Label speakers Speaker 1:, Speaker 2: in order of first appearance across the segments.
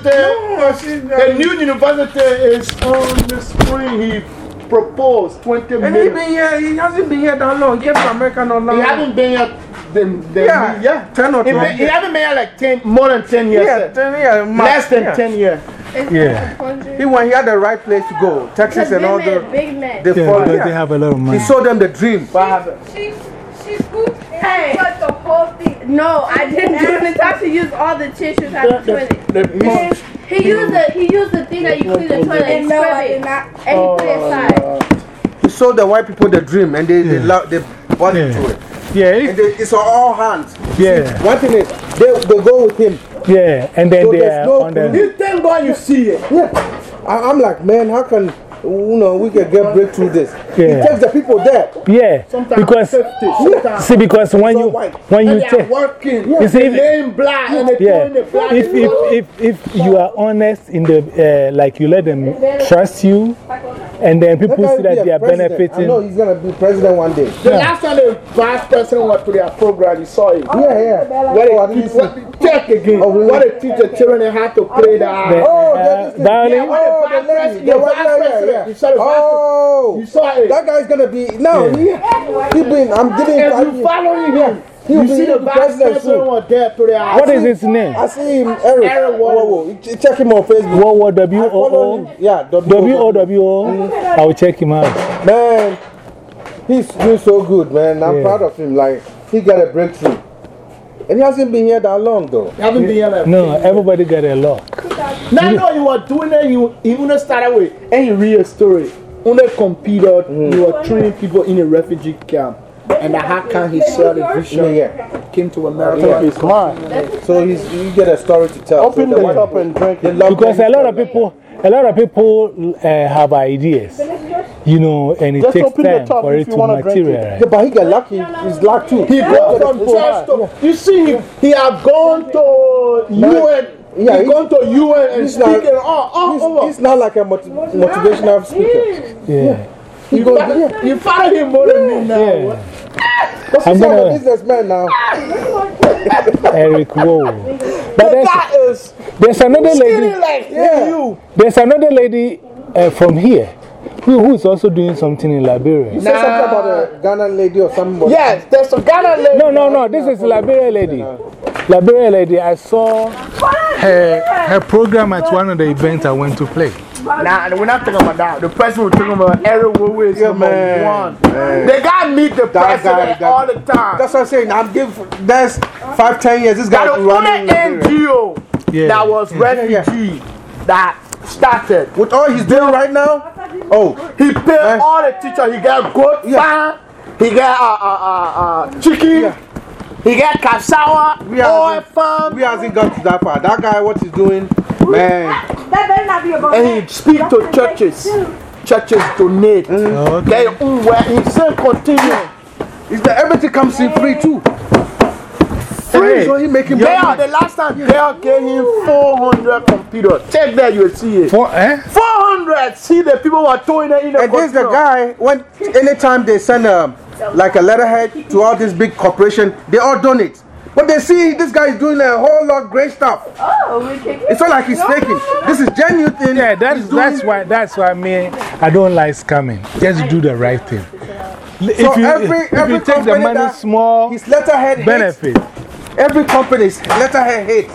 Speaker 1: university,
Speaker 2: No, she,
Speaker 1: the new university is on the spring. He proposed 20
Speaker 2: and he
Speaker 1: million.
Speaker 2: been here, he hasn't been here that long. He came to America not long.
Speaker 1: He hasn't been here. The, the,
Speaker 2: Yeah,
Speaker 1: yeah.
Speaker 2: 10 or
Speaker 1: He,
Speaker 2: 12
Speaker 1: been, he hasn't been here like 10, more than 10 years.
Speaker 2: Yeah, ten years.
Speaker 1: Less than
Speaker 2: yeah.
Speaker 1: 10 years.
Speaker 3: Yeah.
Speaker 2: He went, he had the right place to go. Texas and all the.
Speaker 4: big man.
Speaker 2: They
Speaker 3: Yeah,
Speaker 2: follow.
Speaker 3: because
Speaker 2: Yeah.
Speaker 3: they have a lot of money.
Speaker 2: He
Speaker 3: money.
Speaker 2: showed them the dream.
Speaker 1: What happened?
Speaker 5: She, she scooped
Speaker 4: Hey.
Speaker 5: and the whole thing.
Speaker 4: No, I didn't do it. Natasha used all the tissues out the toilet.
Speaker 1: The, the,
Speaker 4: He used the he used the thing that you clean the toilet and
Speaker 5: No,
Speaker 4: scrub
Speaker 5: I
Speaker 4: it,
Speaker 5: did not.
Speaker 4: and he put it oh, inside.
Speaker 2: He showed the white people the dream and they, they,
Speaker 3: Yeah.
Speaker 2: love, they bought
Speaker 3: Yeah.
Speaker 2: into it.
Speaker 3: Yeah,
Speaker 2: And
Speaker 3: it-
Speaker 2: they, it's on all hands.
Speaker 3: yeah,
Speaker 2: One thing is, they, they go with him.
Speaker 3: yeah. And then
Speaker 2: So
Speaker 3: they are
Speaker 2: no
Speaker 3: on the.
Speaker 1: you thank God you see it.
Speaker 2: Yeah. I, I'm like, man, how can you know we can get breakthrough this?
Speaker 3: Yeah.
Speaker 2: He takes the people there.
Speaker 3: Yeah,
Speaker 1: Sometimes
Speaker 3: because
Speaker 1: 50, sometimes.
Speaker 3: see, because when you
Speaker 2: white.
Speaker 3: when you take
Speaker 1: working.
Speaker 3: You see, if-
Speaker 1: black and they
Speaker 3: yeah,
Speaker 1: the black.
Speaker 3: if if if if you are honest in the uh, like you let them trust you, and then people see that
Speaker 2: a
Speaker 3: they are
Speaker 2: president. I
Speaker 3: benefiting.
Speaker 2: know he's gonna be president one day.
Speaker 1: the last time the vice president went to their program, you saw it.
Speaker 2: Yeah, yeah.
Speaker 1: What
Speaker 2: Oh, I
Speaker 1: teach, what, check again.
Speaker 2: Oh, really?
Speaker 1: What they teach the children they have to play the.
Speaker 3: The-
Speaker 2: Oh,
Speaker 3: Uh,
Speaker 2: that is
Speaker 3: darling?
Speaker 1: Yeah, what
Speaker 2: Oh,
Speaker 1: the
Speaker 2: the
Speaker 1: vice president,
Speaker 2: Yeah.
Speaker 1: You saw
Speaker 2: Oh,
Speaker 1: You saw it.
Speaker 2: that guy's gonna be no.
Speaker 3: Yeah.
Speaker 2: He, he been. I'm giving
Speaker 1: If you following him,
Speaker 2: He
Speaker 1: you see
Speaker 2: be
Speaker 1: the vice
Speaker 2: president
Speaker 1: was there
Speaker 3: What is his name?
Speaker 2: I see him, Eric.
Speaker 1: Eric
Speaker 2: Check him on Facebook.
Speaker 3: What what W
Speaker 2: I follow
Speaker 3: O
Speaker 2: him.
Speaker 3: O
Speaker 2: Yeah,
Speaker 3: W O W O? I will check him out.
Speaker 2: Man, he's doing so good, man. I'm
Speaker 3: Yeah.
Speaker 2: proud of him. Like, he got a breakthrough. And he hasn't been here that long, though.
Speaker 1: You haven't been here like
Speaker 3: No, everybody got a lock.
Speaker 1: Now, no, you were doing it, you, you even started with any real story. When they competed, you were training people in a refugee camp. And how can he sell the vision?
Speaker 2: yeah.
Speaker 1: Came to America.
Speaker 6: He's smart.
Speaker 2: So he's, you get a story to tell.
Speaker 6: Open
Speaker 2: so
Speaker 6: the cup
Speaker 2: people-
Speaker 6: and drink it.
Speaker 3: Because a lot of people, a lot of people uh, have ideas, you know, and it
Speaker 6: Just
Speaker 3: takes
Speaker 6: the
Speaker 3: time for it to materialize.
Speaker 2: Yeah, but he got lucky. He's lucky too.
Speaker 1: He go from church to, you see, he, have gone to UN,
Speaker 2: Yeah,
Speaker 1: he gone to UN and speaking all, all
Speaker 2: He's,
Speaker 1: over.
Speaker 2: he's not like a moti- motivational speaker.
Speaker 3: Yeah.
Speaker 2: He
Speaker 1: You,
Speaker 2: goes,
Speaker 1: fo-
Speaker 2: yeah.
Speaker 1: you follow him more than me now.
Speaker 3: Yeah.
Speaker 2: Because
Speaker 3: I'm
Speaker 2: he's not a
Speaker 3: gonna-
Speaker 2: businessman now.
Speaker 3: Eric Whoa. But
Speaker 1: The
Speaker 3: there's,
Speaker 1: guy is
Speaker 3: there's another lady,
Speaker 1: like
Speaker 2: Yeah.
Speaker 1: you.
Speaker 3: there's another lady uh, from here who, who's also doing something in Liberia.
Speaker 2: You said something about a Ghana lady or somebody.
Speaker 1: Yes, there's a Ghana lady.
Speaker 3: No, no, no. This is Liberia lady. Liberia lady. I saw her her program at one of the events I went to play.
Speaker 1: Nah, we're not talking about that. The president we're talking about, Eric Wowe is
Speaker 2: Yeah,
Speaker 1: number
Speaker 2: man.
Speaker 1: one.
Speaker 2: Man.
Speaker 1: The guy meet the
Speaker 2: That guy,
Speaker 1: president
Speaker 2: that-
Speaker 1: all the time.
Speaker 2: That's what I'm saying. I'm giving. That's five, ten years. This guy
Speaker 1: That the
Speaker 2: running.
Speaker 1: only. NGO
Speaker 3: Yeah.
Speaker 1: that was
Speaker 3: Yeah.
Speaker 1: refugee that started.
Speaker 2: With all he's doing right now, oh,
Speaker 1: He paid
Speaker 2: Man.
Speaker 1: all the teachers. He got goat
Speaker 2: Yeah.
Speaker 1: He got uh, uh, uh, uh, chicken.
Speaker 2: Yeah.
Speaker 1: He got cassava,
Speaker 2: We
Speaker 1: oil farm.
Speaker 2: we hasn't got to that part. That guy, what he's doing, man.
Speaker 5: That better not be about
Speaker 1: And he speak to churches. Churches donate.
Speaker 3: Oh, okay.
Speaker 1: They own where he said continue.
Speaker 2: Is that everything comes in free too? Free, so he making
Speaker 1: They are the last time they are gave him 400 computers. Check there, you will see it.
Speaker 3: For, eh?
Speaker 1: 400. See the people who are throwing it in the
Speaker 2: And there's the guy when anytime they send a like a letterhead to all this big corporation, they all donate. But they see this guy is doing a whole lot of great stuff.
Speaker 4: Oh, we can
Speaker 2: It's not like he's faking. This is genuine thing.
Speaker 3: Yeah, that's, that's why, that's why me, I don't like scamming. Just do the right thing. If
Speaker 2: So
Speaker 3: you,
Speaker 2: every,
Speaker 3: if
Speaker 2: every
Speaker 3: you take the
Speaker 2: company
Speaker 3: money
Speaker 2: that
Speaker 3: small,
Speaker 2: his letterhead hits,
Speaker 3: benefit.
Speaker 2: every company's letterhead hit,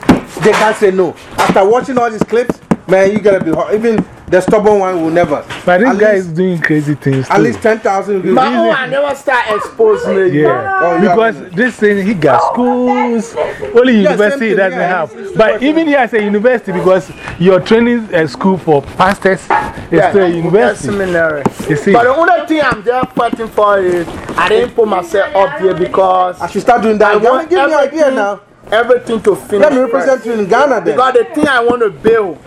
Speaker 2: they can't say no. After watching all these clips, man, you gotta be hot. Even the stubborn one will never.
Speaker 3: But this
Speaker 2: At
Speaker 3: guy
Speaker 2: least-
Speaker 3: is doing crazy things.
Speaker 2: At least 10,000
Speaker 1: My own, I never start exposing it.
Speaker 3: Yeah,
Speaker 2: Oh,
Speaker 3: because
Speaker 2: have-
Speaker 3: this thing he got schools, only
Speaker 2: Yeah,
Speaker 3: university
Speaker 2: same
Speaker 3: doesn't
Speaker 2: yeah,
Speaker 3: have.
Speaker 2: it's- it's
Speaker 3: But even here as a university, because your training uh, school for pastors is
Speaker 1: Yeah,
Speaker 3: still a
Speaker 1: that's
Speaker 3: university.
Speaker 1: seminary.
Speaker 3: You see,
Speaker 1: But the only thing I'm there fighting for is I didn't put myself up there because
Speaker 2: I should start doing
Speaker 1: I
Speaker 2: that.
Speaker 1: want
Speaker 2: Give me an idea now.
Speaker 1: everything to finish.
Speaker 2: Let me
Speaker 1: first.
Speaker 2: represent you in Ghana then.
Speaker 1: Because the thing I want to build,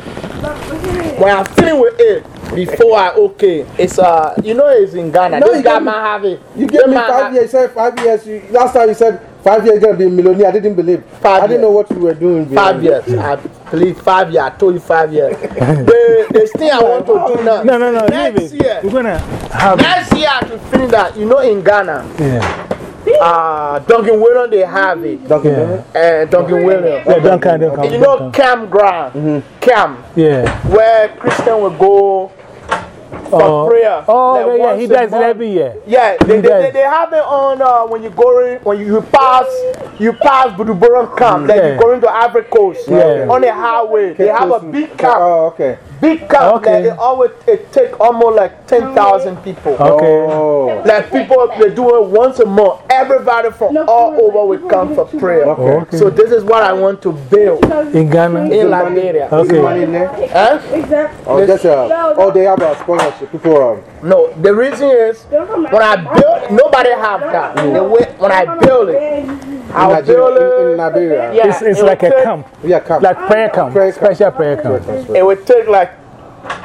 Speaker 1: when I'm finished with it, before I okay, it's uh, you know, it's in Ghana.
Speaker 2: No,
Speaker 1: this
Speaker 2: you
Speaker 1: guy might have it.
Speaker 2: You gave me five years. Said five years. You, last time you said five years gonna be a millionaire. I didn't believe.
Speaker 1: Five
Speaker 2: I didn't
Speaker 1: years.
Speaker 2: know what you were doing.
Speaker 1: Five years. I believe five years. I told you five years. the, the thing I want to do now.
Speaker 3: no, no, no,
Speaker 1: Next year.
Speaker 3: We're gonna have.
Speaker 1: Next year to finish that, you know, in Ghana,
Speaker 3: Yeah.
Speaker 1: Uh, Duncan Williams, they have it.
Speaker 2: Duncan
Speaker 3: Yeah.
Speaker 2: Williams?
Speaker 1: And Duncan Williams.
Speaker 3: Yeah, Duncan, Duncan.
Speaker 1: You know
Speaker 3: Duncan.
Speaker 1: campground, camp,
Speaker 3: Yeah.
Speaker 1: where Christian will go for
Speaker 3: Oh,
Speaker 1: prayer.
Speaker 3: oh
Speaker 1: like
Speaker 3: yeah, yeah, he does it every year.
Speaker 1: Yeah, they, they, they, they have it on uh, when you go in, when you, you pass you pass Buduburam camp, like
Speaker 3: Yeah.
Speaker 1: you go into Ivory Coast
Speaker 3: Yeah.
Speaker 1: on the highway. They have a big camp,
Speaker 2: Oh, okay.
Speaker 1: Big camp.
Speaker 3: Okay.
Speaker 1: Like it always it take almost like ten thousand people.
Speaker 3: Okay.
Speaker 2: Oh.
Speaker 1: Like people, they do it once a month. Everybody from all over will come for prayer.
Speaker 3: Okay.
Speaker 1: So this is what I want to build
Speaker 3: In Ghana?
Speaker 1: in Liberia.
Speaker 2: Is there
Speaker 3: Okay.
Speaker 2: money in there?
Speaker 1: Huh?
Speaker 5: Exactly.
Speaker 2: Oh, just, uh, oh, they have a sponsorship. People, um,
Speaker 1: No, the reason is when I build, nobody have that. The way, when I build it,
Speaker 2: in,
Speaker 1: I'll
Speaker 2: Nigeria, in, in
Speaker 1: it.
Speaker 2: Nigeria.
Speaker 1: Yeah,
Speaker 3: It's, it's
Speaker 1: it
Speaker 3: like a
Speaker 1: take-
Speaker 3: camp.
Speaker 2: Yeah, come.
Speaker 3: Like prayer camp.
Speaker 2: Prayer camp.
Speaker 3: Special prayer camp.
Speaker 1: It would take like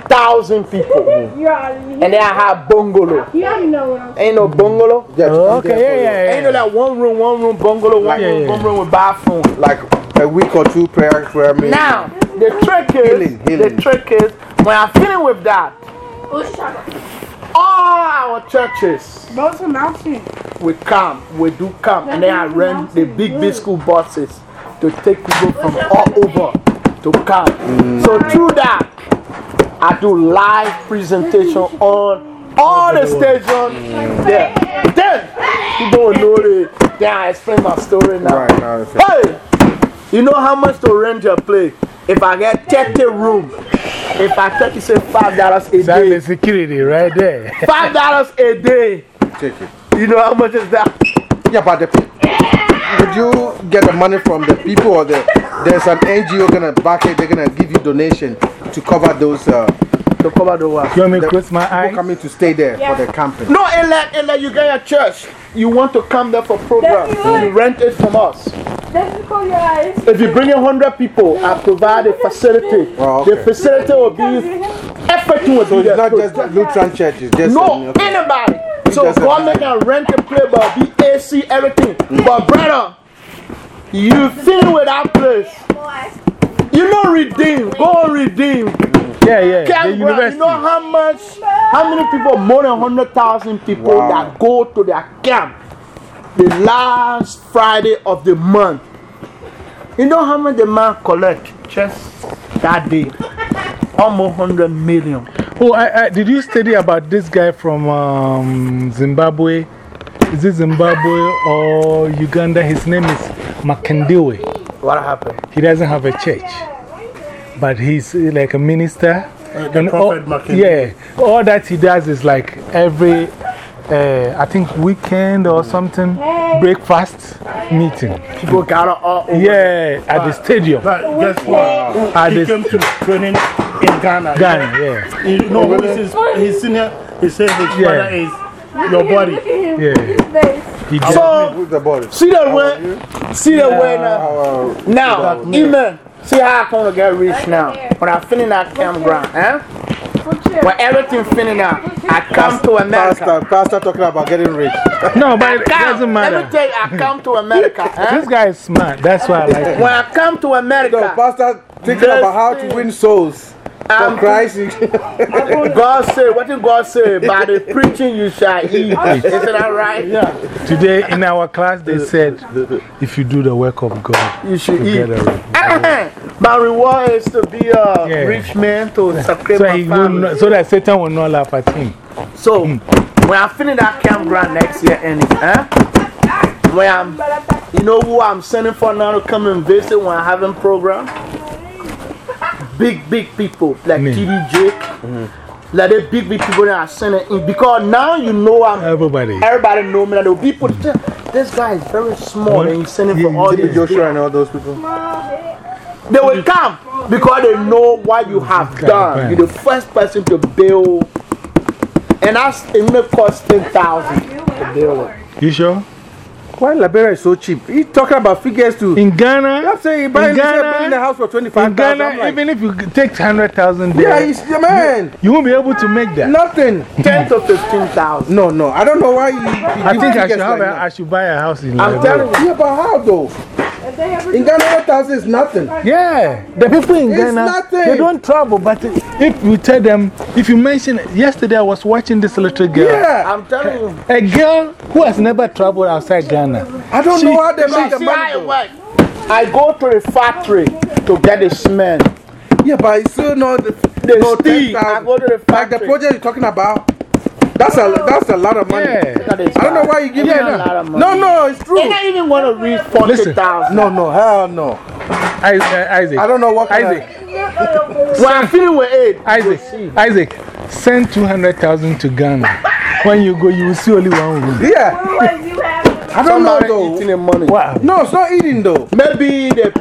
Speaker 1: thousand people,
Speaker 5: You
Speaker 1: and then I have bungalow.
Speaker 5: you know what I'm
Speaker 1: Ain't no bungalow.
Speaker 2: Yeah,
Speaker 3: Oh,
Speaker 2: to
Speaker 3: okay,
Speaker 2: there
Speaker 3: yeah,
Speaker 2: for
Speaker 3: yeah,
Speaker 1: Ain't no
Speaker 3: yeah.
Speaker 1: like one room, one room bungalow, one
Speaker 3: Yeah,
Speaker 1: room,
Speaker 3: yeah.
Speaker 1: one room with bathroom.
Speaker 2: Like a week or two prayer, prayer meeting.
Speaker 1: Now the trick is,
Speaker 2: Healing, healing.
Speaker 1: the trick is when I'm feeling with that, oh, all our churches
Speaker 5: Go to mountain.
Speaker 1: we come, we do come, and then I rent the big big school buses to take people from all over to come. So through that, I do live presentation on all the stations. there. Then people will know it. Then I explain my story now.
Speaker 2: Right, now
Speaker 1: Hey, you know how much to rent your place? If I get 30 room, if I tell you say five dollars a
Speaker 3: That's
Speaker 1: day,
Speaker 3: the security right there.
Speaker 1: five dollars a day.
Speaker 2: take it.
Speaker 1: You know how much is that?
Speaker 2: Yeah, but the, would you get the money from the people or the, there's an NGO gonna back it, they're gonna give you donation to cover those uh,
Speaker 1: To cover the what?
Speaker 3: You want me to
Speaker 2: The
Speaker 3: close my eyes?
Speaker 2: people coming to stay there for the camping.
Speaker 1: No, and like, and like you get your church, you want to come there for program, you rent it from us.
Speaker 5: Let's close your eyes.
Speaker 1: If you bring in 100 people, I provide a facility.
Speaker 2: Oh, okay.
Speaker 1: The facility will be, everything will
Speaker 2: So
Speaker 1: be
Speaker 2: it's not just Lutheran churches. just.
Speaker 1: No,
Speaker 2: okay.
Speaker 1: anybody. So
Speaker 2: doesn't
Speaker 1: government can rent a place, but be AC, everything. But brother, you feel with that place. You know redeem. Go redeem.
Speaker 3: Yeah, yeah. The
Speaker 1: Campground. You
Speaker 3: university.
Speaker 1: know how much, how many people, more than 100,000 people
Speaker 2: Wow.
Speaker 1: that go to their camp the last Friday of the month. You know how much the man collect just that day? Almost 100 million.
Speaker 3: Oh, I, I, did you study about this guy from um, Zimbabwe? Is it Zimbabwe or Uganda? His name is Makendiwe.
Speaker 1: What happened?
Speaker 3: He doesn't have a church, but he's uh, like a minister.
Speaker 6: the
Speaker 3: And all-
Speaker 6: Prophet Makandiwa.
Speaker 3: Yeah, all that he does is like every, uh, I think, weekend or something, breakfast meeting.
Speaker 1: People gather all over.
Speaker 3: Yeah, at the stadium.
Speaker 6: But guess what?
Speaker 3: At
Speaker 6: he came to training in Ghana.
Speaker 3: Ghana, yeah.
Speaker 6: You know who is his, his senior? He said his
Speaker 3: Yeah.
Speaker 6: father is your body.
Speaker 3: Yeah. He did.
Speaker 1: So,
Speaker 2: Who's the body?
Speaker 1: see the way, see the way now. Now, amen. See how I come to get rich now. When I finish that campground, eh? When everything finish now, I come to America.
Speaker 2: pastor, pastor talking about getting rich.
Speaker 3: No, but it
Speaker 1: Come,
Speaker 3: doesn't
Speaker 1: Let
Speaker 3: matter.
Speaker 1: me tell you, I come to America. Eh?
Speaker 3: This guy is smart. That's why I like him.
Speaker 1: When I come to
Speaker 2: No,
Speaker 1: America,
Speaker 2: pastor thinking about how to win souls. For
Speaker 1: I'm-
Speaker 2: Christ.
Speaker 1: God say, what did God say? By the preaching you shall eat. Isn't that right? Yeah.
Speaker 3: Today in our class, they said if you do the work of God,
Speaker 1: You should
Speaker 3: you
Speaker 1: eat.
Speaker 3: get a reward.
Speaker 1: Eh, My reward is to be a
Speaker 3: Yeah.
Speaker 1: rich man to sustain
Speaker 3: So,
Speaker 1: my family.
Speaker 3: not, so that Satan will not laugh at him.
Speaker 1: So, when I finish that campground next year, and eh? When I'm, you know who I'm sending for now to come and visit when I'm having program? Big, big people like
Speaker 3: Me.
Speaker 1: TDJ. Mm-hmm. Like the big, big people that are sending in. Because now you know I'm,
Speaker 3: Everybody.
Speaker 1: everybody know me. Like the people, this guy is very small and he's sending for all these.
Speaker 2: Joshua and all those people.
Speaker 1: They will come because they know what you mm-hmm. have done. You're the first person to build. And that's it may cost 10000 to build it.
Speaker 3: You sure?
Speaker 2: Why Liberia is so cheap? He's talking about figures too.
Speaker 3: In Ghana,
Speaker 2: I'm saying he buying
Speaker 3: in
Speaker 2: he
Speaker 3: Ghana-
Speaker 2: building a house for
Speaker 3: in
Speaker 2: 25,000.
Speaker 3: Ghana,
Speaker 2: I'm like,
Speaker 3: even if you take 100,000
Speaker 2: yeah,
Speaker 3: there,
Speaker 2: he's the man.
Speaker 3: you won't be able to make that.
Speaker 2: Nothing.
Speaker 1: 10 to 15,000.
Speaker 2: No, no. I don't know why you.
Speaker 3: I think I should, have a, I should buy a house in
Speaker 1: I'm
Speaker 3: Liberia.
Speaker 1: telling you.
Speaker 2: Yeah, but how though? In Ghana, 8,000 is nothing.
Speaker 3: Yeah, the people in
Speaker 2: It's
Speaker 3: Ghana,
Speaker 2: nothing.
Speaker 3: they don't travel. But if you tell them, if you mention, yesterday I was watching this little girl.
Speaker 2: Yeah.
Speaker 1: I'm telling you.
Speaker 3: A girl who has never traveled outside Ghana.
Speaker 2: I don't
Speaker 3: She-
Speaker 2: know how they
Speaker 1: See,
Speaker 2: make the money.
Speaker 1: how it
Speaker 2: though.
Speaker 1: works. I go to the factory to get a cement.
Speaker 2: Yeah, but it's still not the,
Speaker 1: The
Speaker 2: no,
Speaker 1: steel, I go to the factory.
Speaker 2: Like the project you're talking about, that's a, that's a lot of money.
Speaker 3: Yeah.
Speaker 2: I don't know why you give
Speaker 1: Yeah,
Speaker 2: me
Speaker 1: a lot of money.
Speaker 2: No, no, it's true.
Speaker 1: They're not even going to reach 40,000.
Speaker 2: No, no, hell no.
Speaker 3: I, uh, Isaac.
Speaker 2: I don't know what kind
Speaker 3: Isaac.
Speaker 1: When I'm feeling with it,
Speaker 3: Isaac. Isaac. Send 200,000 to Ghana. When you go, you will see only one room.
Speaker 2: of. Yeah, I don't know
Speaker 1: somebody
Speaker 2: though.
Speaker 1: eating the money.
Speaker 3: Wow.
Speaker 2: No, it's not eating though.
Speaker 1: Maybe the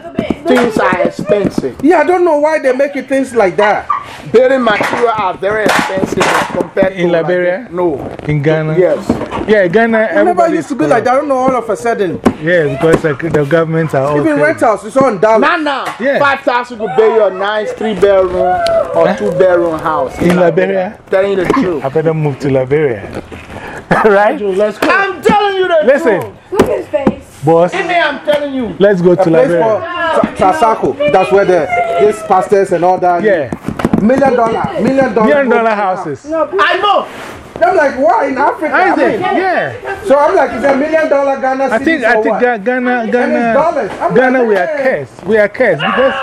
Speaker 1: things are expensive.
Speaker 2: Yeah, I don't know why they make it things like that.
Speaker 1: Building material are very expensive compared to
Speaker 3: In Liberia?
Speaker 1: this. no.
Speaker 3: In Ghana?
Speaker 1: Yes.
Speaker 3: Yeah, Ghana.
Speaker 2: It never
Speaker 3: everybody
Speaker 2: used to be like that. I don't know all of a sudden.
Speaker 3: Yeah, because like, the governments are all.
Speaker 2: Even
Speaker 3: crazy.
Speaker 2: rentals, it's on dollars.
Speaker 1: Now, now,
Speaker 3: Yeah.
Speaker 1: 5,000 could buy you a nice three bedroom or two bedroom house.
Speaker 3: In Liberia?
Speaker 1: Telling you the truth.
Speaker 3: I better move to Liberia. right?
Speaker 6: Let's go.
Speaker 1: I'm telling you the
Speaker 3: Listen.
Speaker 5: Look at his face.
Speaker 3: boss,
Speaker 1: Give me, I'm telling you.
Speaker 3: let's go to Liberia.
Speaker 2: Trasaco. That's where the these pastors and all that.
Speaker 3: Yeah,
Speaker 2: Million dollar, million dollar.
Speaker 3: million dollar houses.
Speaker 1: I know.
Speaker 2: I'm like, why in Africa? I
Speaker 3: Isaac,
Speaker 2: mean,
Speaker 3: yeah.
Speaker 2: so I'm like, is a million dollar Ghana
Speaker 3: I think, I think
Speaker 2: what?
Speaker 3: Ga- Ghana,
Speaker 2: dollars.
Speaker 3: Ghana, Ghana,
Speaker 2: like,
Speaker 3: we are
Speaker 2: hey.
Speaker 3: cursed. We are cursed because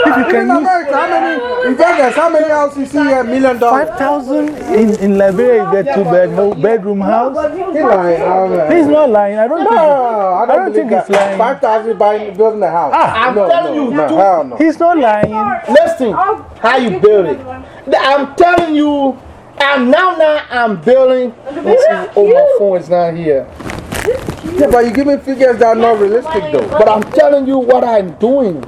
Speaker 3: if you can use
Speaker 2: America, how many, in Vegas, how many houses you see a million dollars?
Speaker 3: 5,000 in, in Liberia, you get two bed, bedroom house.
Speaker 2: He lying. I'm
Speaker 3: He's not lying. I don't
Speaker 2: no,
Speaker 3: think.
Speaker 2: I don't,
Speaker 3: I don't think he's lying.
Speaker 2: Five thousand buying building a house.
Speaker 3: Ah,
Speaker 1: I'm
Speaker 2: no,
Speaker 1: telling
Speaker 2: no,
Speaker 1: you.
Speaker 2: no, no.
Speaker 3: He's not lying.
Speaker 1: Listen, how you build it. I'm telling you, I'm now now I'm building. Let's oh, see, oh my phone is not here.
Speaker 2: Yeah, but you give me figures that are not realistic though.
Speaker 1: But I'm telling you what I'm doing.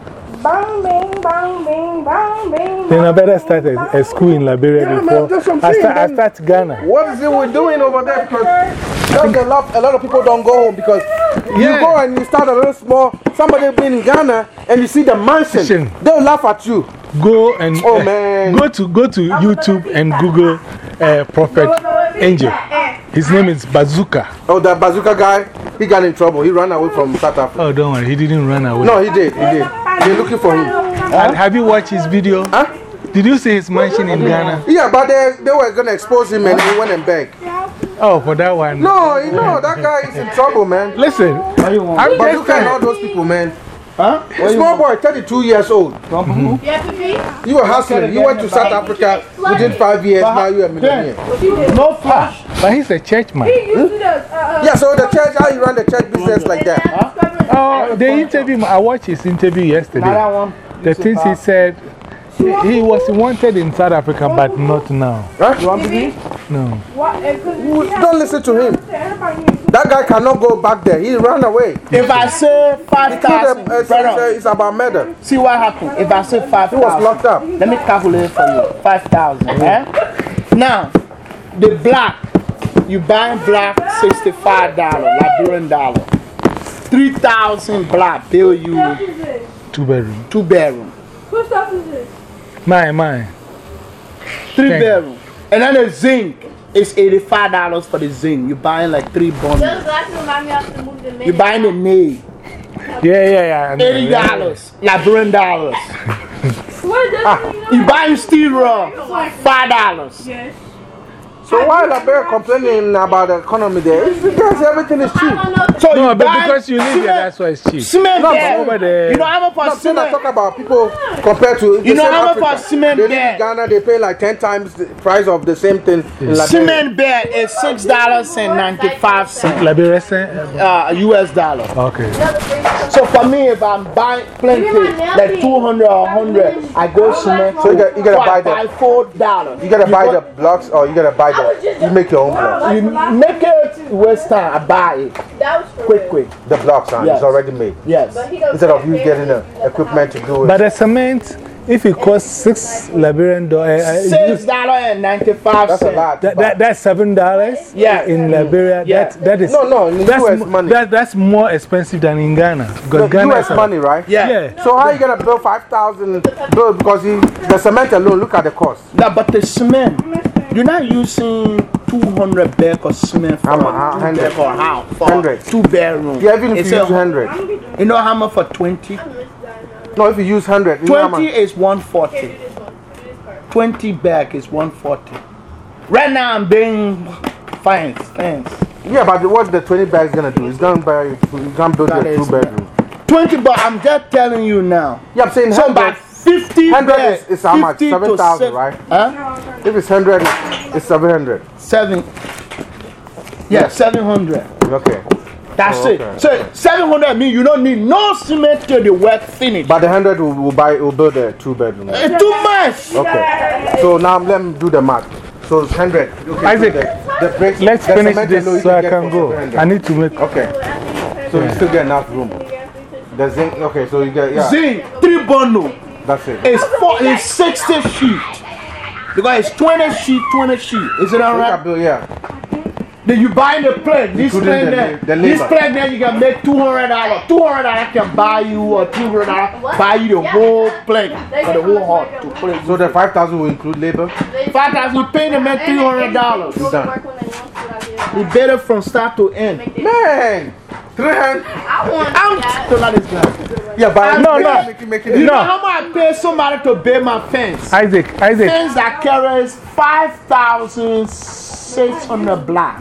Speaker 5: Bang, bang, bang, bing, bang, bing.
Speaker 3: Then I better start a, a school in Liberia
Speaker 2: Yeah,
Speaker 3: before
Speaker 2: that's what I'm
Speaker 3: I
Speaker 2: saying,
Speaker 3: start, I start Ghana.
Speaker 2: What is it we're doing over there? Because a lot, a lot of people don't go home because you go and you start a little small. Somebody been in Ghana and you see the mansion,
Speaker 3: Mansion.
Speaker 2: they'll laugh at you.
Speaker 3: Go and
Speaker 2: Oh,
Speaker 3: uh, go to go to YouTube and Google uh, Prophet Angel. His name is Bazooka.
Speaker 2: Oh, that bazooka guy, he got in trouble. He ran away from South Africa.
Speaker 3: Oh, don't worry, he didn't run away.
Speaker 2: No, he did. He did. They're looking for him.
Speaker 3: And have you watched his video?
Speaker 2: Huh?
Speaker 3: Did you see his mansion in Ghana?
Speaker 2: Yeah, but they, they were going to expose him and he went and begged.
Speaker 3: Oh, for that one.
Speaker 2: No, you know, that guy is in trouble, man.
Speaker 3: Listen, I'm just
Speaker 2: Bazooka and all
Speaker 3: saying.
Speaker 2: those people, man.
Speaker 1: Huh?
Speaker 2: A small boy, 32 years old. You were hustling. You went to South Africa within five years. Now you're a millionaire.
Speaker 1: No flash.
Speaker 3: But he's a church man.
Speaker 5: Usually does. Uh,
Speaker 2: Yeah, so the church, how you run the church business like that?
Speaker 5: uh,
Speaker 3: Oh, they interviewed him. I watched his interview yesterday. The things he said, he, he was wanted in South Africa, but not now.
Speaker 2: Right?
Speaker 3: No.
Speaker 5: what? uh, 'cause
Speaker 2: Don't listen to him. That guy cannot go back there. He ran away.
Speaker 1: If I say
Speaker 2: He
Speaker 1: five
Speaker 2: killed a,
Speaker 1: thousand,
Speaker 2: it's,
Speaker 1: brother,
Speaker 2: it's about murder.
Speaker 1: see what happened. If I say five
Speaker 2: He was locked up.
Speaker 1: let me calculate it for you. Five thousand, eh? Now, the black, you buying black sixty-five dollar, Liberian dollar. Three thousand black bill you?
Speaker 3: Two bedroom.
Speaker 1: two bedroom,
Speaker 5: Whose stuff is this?
Speaker 3: Mine, mine.
Speaker 1: three
Speaker 3: Thank
Speaker 1: bedroom, and then the zinc is eighty-five dollars for the zinc. You're buying like three bundles.
Speaker 5: Those glasses remind me of the movie The
Speaker 1: You buying the nail,
Speaker 3: Yeah, yeah, yeah. I know,
Speaker 1: eighty
Speaker 3: yeah.
Speaker 1: dollars, Liberian dollars.
Speaker 5: What does
Speaker 1: Ah, you buying steel raw, five dollars.
Speaker 5: Yes.
Speaker 2: So why Liberia complaining about the economy there? It's because everything is cheap.
Speaker 1: So
Speaker 3: No, but because you live
Speaker 1: here,
Speaker 3: that's why it's cheap.
Speaker 1: Cement
Speaker 2: No,
Speaker 1: there.
Speaker 3: over there.
Speaker 1: You know how much for
Speaker 2: I'm saying I
Speaker 1: cement?
Speaker 2: talk about people compared to
Speaker 1: You know
Speaker 2: the same
Speaker 1: how much
Speaker 2: Africa.
Speaker 1: for cement
Speaker 2: They live
Speaker 1: bag?
Speaker 2: in Ghana, they pay like 10 times the price of the same thing in Liberia.
Speaker 1: Cement bed is six dollars and ninety five cents,
Speaker 3: Liberia, say-
Speaker 1: uh, U.S. dollar.
Speaker 3: Okay.
Speaker 1: So for me, if I'm buying plenty, like two hundred or hundred, I go cement.
Speaker 2: So you gotta, you gotta
Speaker 1: so I
Speaker 2: buy the-
Speaker 1: four dollars.
Speaker 2: You gotta buy the blocks or you gotta buy the, you make your own blocks.
Speaker 1: You make it waste time. I buy it
Speaker 5: That was for
Speaker 1: quick, quick.
Speaker 2: The blocks, huh?
Speaker 1: Yes.
Speaker 2: It's already made.
Speaker 1: Yes.
Speaker 2: Instead of you getting the equipment to do it.
Speaker 3: But the cement, if it costs six Liberian dollars, uh,
Speaker 1: Six dollar and ninety five
Speaker 2: That's a lot.
Speaker 3: that, that, that's seven dollars
Speaker 1: Yeah.
Speaker 3: in Liberia.
Speaker 1: Yeah.
Speaker 3: That, that is,
Speaker 2: No, no,
Speaker 3: that's,
Speaker 2: US money.
Speaker 3: That, that's more expensive than in Ghana. Because
Speaker 2: the
Speaker 3: Ghana
Speaker 2: US
Speaker 3: is a-
Speaker 2: money, right?
Speaker 1: Yeah.
Speaker 3: Yeah.
Speaker 2: So how are you gonna build 5,000 build because he, the cement alone, look at the cost.
Speaker 1: No, but the cement, you're not using 200 bag of cement for
Speaker 2: How mu- how- 100?
Speaker 1: bag or how? For
Speaker 2: 100.
Speaker 1: two bedroom.
Speaker 2: Yeah, even if
Speaker 1: It's
Speaker 2: you
Speaker 1: a-
Speaker 2: use 100.
Speaker 1: You know how much for 20?
Speaker 2: No, if you use 100. you know
Speaker 1: 20 is 140. 20 bag is 140. Right now I'm being fines, fines.
Speaker 2: Yeah, but what the 20 bags gonna do? It's gonna buy you, you can build
Speaker 1: That
Speaker 2: a two bedroom.
Speaker 1: 20 but I'm just telling you now.
Speaker 2: Yeah, I'm saying
Speaker 1: So
Speaker 2: 100.
Speaker 1: about 50
Speaker 2: 100
Speaker 1: bag,
Speaker 2: is, is how much?
Speaker 1: 50 to
Speaker 2: 7,000,
Speaker 1: seven-
Speaker 2: right?
Speaker 1: Huh?
Speaker 2: If it's 100, it's, it's 700.
Speaker 1: Seven. Yeah, 700.
Speaker 2: Okay.
Speaker 1: That's
Speaker 2: Oh,
Speaker 1: it. So 700 means you don't need no cement till the work finish.
Speaker 2: But the 100 will, will buy, will build a two bedroom.
Speaker 1: It's too much.
Speaker 2: Okay. So now let me do the math. So it's 100. Okay,
Speaker 3: Isaac,
Speaker 2: so the, the bricks,
Speaker 3: Let's
Speaker 2: the
Speaker 3: finish this
Speaker 2: alone you
Speaker 3: so I can go.
Speaker 2: 700.
Speaker 3: I need to make.
Speaker 2: Okay. So you still get enough room. The zinc, okay, so you get, yeah,
Speaker 1: Zinc, three bundle.
Speaker 2: that's it.
Speaker 1: It's four, it's 60 sheet. Because it's 20 sheet, 20 sheet. Is it
Speaker 2: You can
Speaker 1: alright?
Speaker 2: build, yeah.
Speaker 1: Then you buy the plate. This
Speaker 2: Including
Speaker 1: plate
Speaker 2: the
Speaker 1: there.
Speaker 2: la- the
Speaker 1: This
Speaker 2: plane,
Speaker 1: plate there you can make $200. $200 can buy you a $200 buy you the whole plane for the whole hall to put it.
Speaker 2: So the 5,000 will include labor?
Speaker 1: 5000 you pay them at $300.
Speaker 2: It's done.
Speaker 1: You better from start to end.
Speaker 2: Man! 300.
Speaker 4: I want
Speaker 1: Out
Speaker 4: that.
Speaker 1: to let this guy.
Speaker 2: Yeah, but
Speaker 3: No, no.
Speaker 2: Make it, make
Speaker 1: You know how much I pay somebody to build my fence?
Speaker 3: Isaac, Isaac,
Speaker 1: Fence that carries 5,600 block.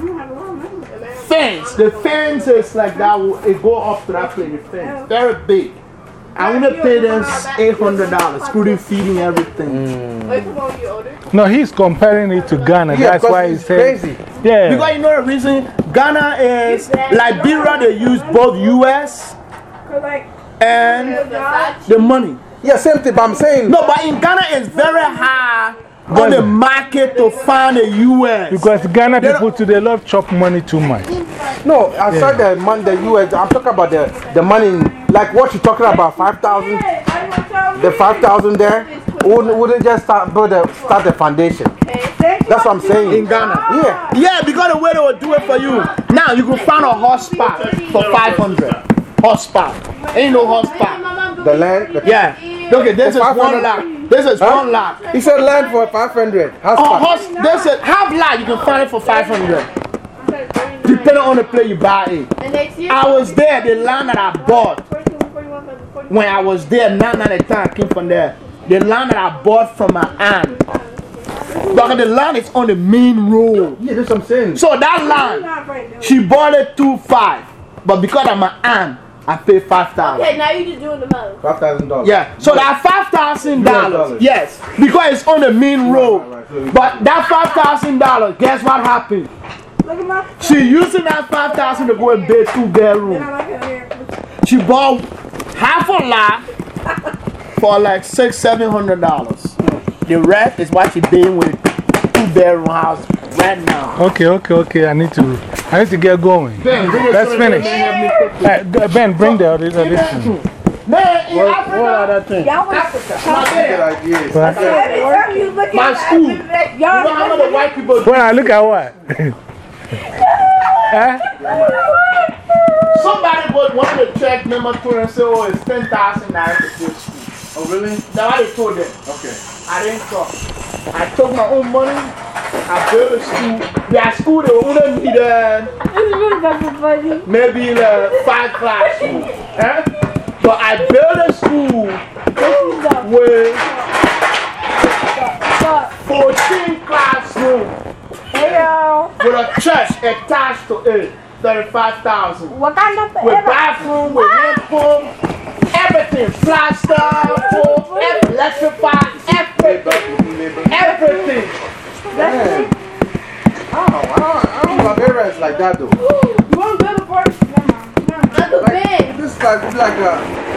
Speaker 1: Fence. The fence is like that. It go up to that place. The fence. Very big. I want to pay them $800, including feeding everything.
Speaker 4: Wait, come on, you older.
Speaker 3: no, he's comparing it to Ghana.
Speaker 2: yeah,
Speaker 3: That's why he
Speaker 2: it's
Speaker 3: said.
Speaker 2: crazy.
Speaker 3: Yeah.
Speaker 1: Because you know the reason? Ghana is, Liberia, they use both US and the money.
Speaker 2: Yeah, same thing, but I'm saying.
Speaker 1: No, but in Ghana, it's very hard on the market to find a US.
Speaker 3: Because Ghana
Speaker 1: They
Speaker 3: people today love chop money too much.
Speaker 2: No, aside the money, the US, I'm talking about the, the money, like what you're talking about, 5,000, the 5,000 there, wouldn't, wouldn't just start, build a, start the foundation. That's what I'm saying.
Speaker 1: in Ghana.
Speaker 2: Yeah.
Speaker 1: Yeah, because the way they will do it for you. Now you can find a horsepower for 500. Horsepower. Ain't no horsepower.
Speaker 2: The land, the,
Speaker 1: Yeah. Okay, this is
Speaker 2: 500.
Speaker 1: one lot. This is
Speaker 2: Huh?
Speaker 1: one lot.
Speaker 2: He said land for 500. House
Speaker 1: Oh,
Speaker 2: part.
Speaker 1: horse, this is half lot. You can find it for 500. Depending on the place you buy it.
Speaker 4: And next year,
Speaker 1: I was there, the land that I bought when I was there, nine at the time came from there. The land that I bought from my aunt. But the land is on the main road.
Speaker 2: Yeah, that's what I'm saying.
Speaker 1: So that land, she bought it two five. But because I'm an aunt, I paid five thousand.
Speaker 4: okay, now you just doing the most.
Speaker 2: $5,000.
Speaker 1: Yeah, so that five thousand dollars,
Speaker 2: dollars.
Speaker 1: yes, because it's on the main road.
Speaker 2: right, right. So
Speaker 1: But that five thousand dollars, guess what happened?
Speaker 5: Look at my.
Speaker 1: She using that five thousand to go and build two bedroom.
Speaker 5: I like it here.
Speaker 1: She bought half a lot for like six, seven hundred dollars. The rest is what she doing with two bedroom house right now.
Speaker 3: Okay, okay, okay. I need to, I need to get going.
Speaker 1: Ben,
Speaker 3: Let's finish.
Speaker 1: Ben, help me cook it.
Speaker 3: Uh, Ben, bring the other this thing.
Speaker 1: Man, in
Speaker 6: What,
Speaker 1: Africa,
Speaker 6: what are that thing?
Speaker 5: Y'all was.
Speaker 1: my
Speaker 2: Good
Speaker 1: bed,
Speaker 2: ideas.
Speaker 3: What?
Speaker 5: Every time you
Speaker 1: my school. You
Speaker 5: Y'all
Speaker 1: know how many white people do?
Speaker 3: When I look at what? Eh?
Speaker 1: Somebody was one of the church members told and said, oh, it's 10,000 naira to go to school.
Speaker 2: Oh, really?
Speaker 1: That's what they told them.
Speaker 2: Okay.
Speaker 1: I didn't talk. I took my own money. I built a school. Their school, they only need uh, maybe uh, five classrooms. Eh? But I built a school with 14 classrooms with a church attached to it. 35,000.
Speaker 5: What kind of
Speaker 1: With bathroom, with hand everything. Plaster, pole, ev- electrified,
Speaker 2: Man. I don't know. I don't, I don't know. Liberia like that, though.
Speaker 5: You want to build a fort? Never mind. Never mind.
Speaker 4: Uncle Ben.
Speaker 2: This is like, like a.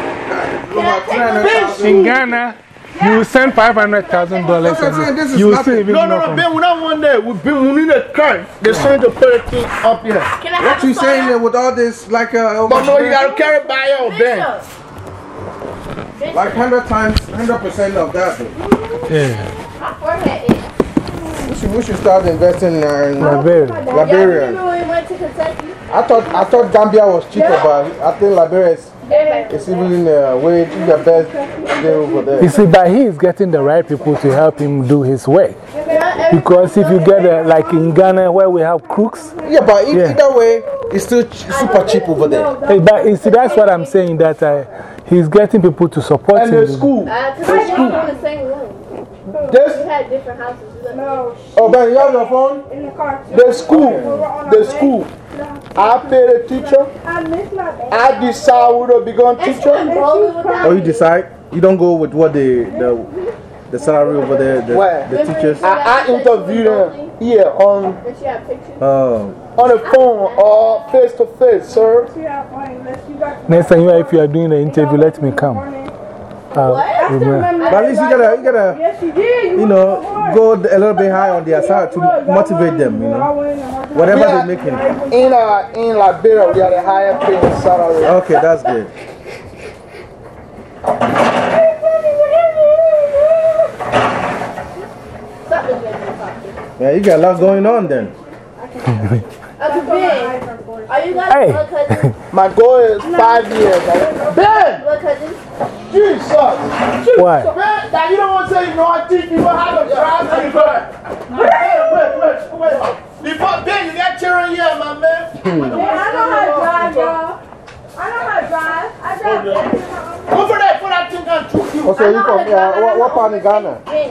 Speaker 2: About
Speaker 1: Fish.
Speaker 2: 300,000.
Speaker 3: In Ghana, you will send $500,000
Speaker 2: That's what I'm saying, this is
Speaker 3: and you will
Speaker 2: nothing.
Speaker 3: even
Speaker 1: No, no, no, Ben, we don't want that. We, Ben, we need a current. They're trying to put a thing up here.
Speaker 4: Can I
Speaker 2: What
Speaker 4: have
Speaker 2: you
Speaker 4: a
Speaker 2: saying there with all this, like, uh,
Speaker 1: But no, you gotta carry by your Ben.
Speaker 2: Like 100 times, 100% of that, though.
Speaker 3: Yeah,
Speaker 4: My forehead is.
Speaker 2: We should, we should start investing in
Speaker 3: Liberia.
Speaker 4: Y'all
Speaker 2: Liberia.
Speaker 4: remember when we went to
Speaker 2: I thought I thought Gambia was cheaper, but I think Liberia is
Speaker 4: Everybody.
Speaker 2: it's even uh, way the best deal over
Speaker 3: You see, but he is getting the right people to help him do his work. Because if you get a, like in Ghana where we have crooks,
Speaker 2: Yeah, but
Speaker 3: Yeah.
Speaker 2: either way, it's still ch super cheap over there.
Speaker 3: hey, but you see, that's what I'm saying that uh, he's getting people to support
Speaker 1: And
Speaker 3: him.
Speaker 1: the school.
Speaker 4: Because I didn't the same room. We had different houses. We lived
Speaker 5: No,
Speaker 2: Oh, Ben, you have your phone?
Speaker 5: in the car.
Speaker 1: the school, the school. I pay the teacher.
Speaker 5: I miss my bed.
Speaker 1: I decide who to become teacher.
Speaker 2: Oh, you decide? You don't go with what the, the, the salary over there, the,
Speaker 1: Where?
Speaker 2: the teachers?
Speaker 1: I, I interview them here on,
Speaker 4: And she had pictures.
Speaker 2: Oh,
Speaker 1: on the phone or face to face, sir.
Speaker 5: See how funny, unless you got.
Speaker 3: Next time, if you are doing the interview, let me come. Uh,
Speaker 4: What?
Speaker 5: I still
Speaker 3: remember.
Speaker 5: remember.
Speaker 2: but at least you gotta, you gotta,
Speaker 5: Yes, you did.
Speaker 2: you know, go a little bit high on their side to motivate them, you know, whatever
Speaker 1: Yeah.
Speaker 2: they're making.
Speaker 1: In, uh, in Liberia, we are the higher paying salary.
Speaker 2: Okay, that's good.
Speaker 4: Something's making me pop.
Speaker 2: Yeah, you got a lot going on then.
Speaker 4: Uncle Ben, are you guys
Speaker 3: Hey.
Speaker 4: blood cousins?
Speaker 1: My goal is five years. Like, ben!
Speaker 4: Blood cousins?
Speaker 1: Jesus!
Speaker 3: Why?
Speaker 1: Ben, that you don't want to say you know I teach people how to drive people. Wait, wait, wait, wait. Before, Ben, you got children here, my man.
Speaker 5: Yeah, I know how to drive, y'all. I know how to drive. I drive.
Speaker 1: Go for that, for that thing and choke you.
Speaker 2: Oh, so you from, uh, what, what part in Ghana?
Speaker 4: Ben.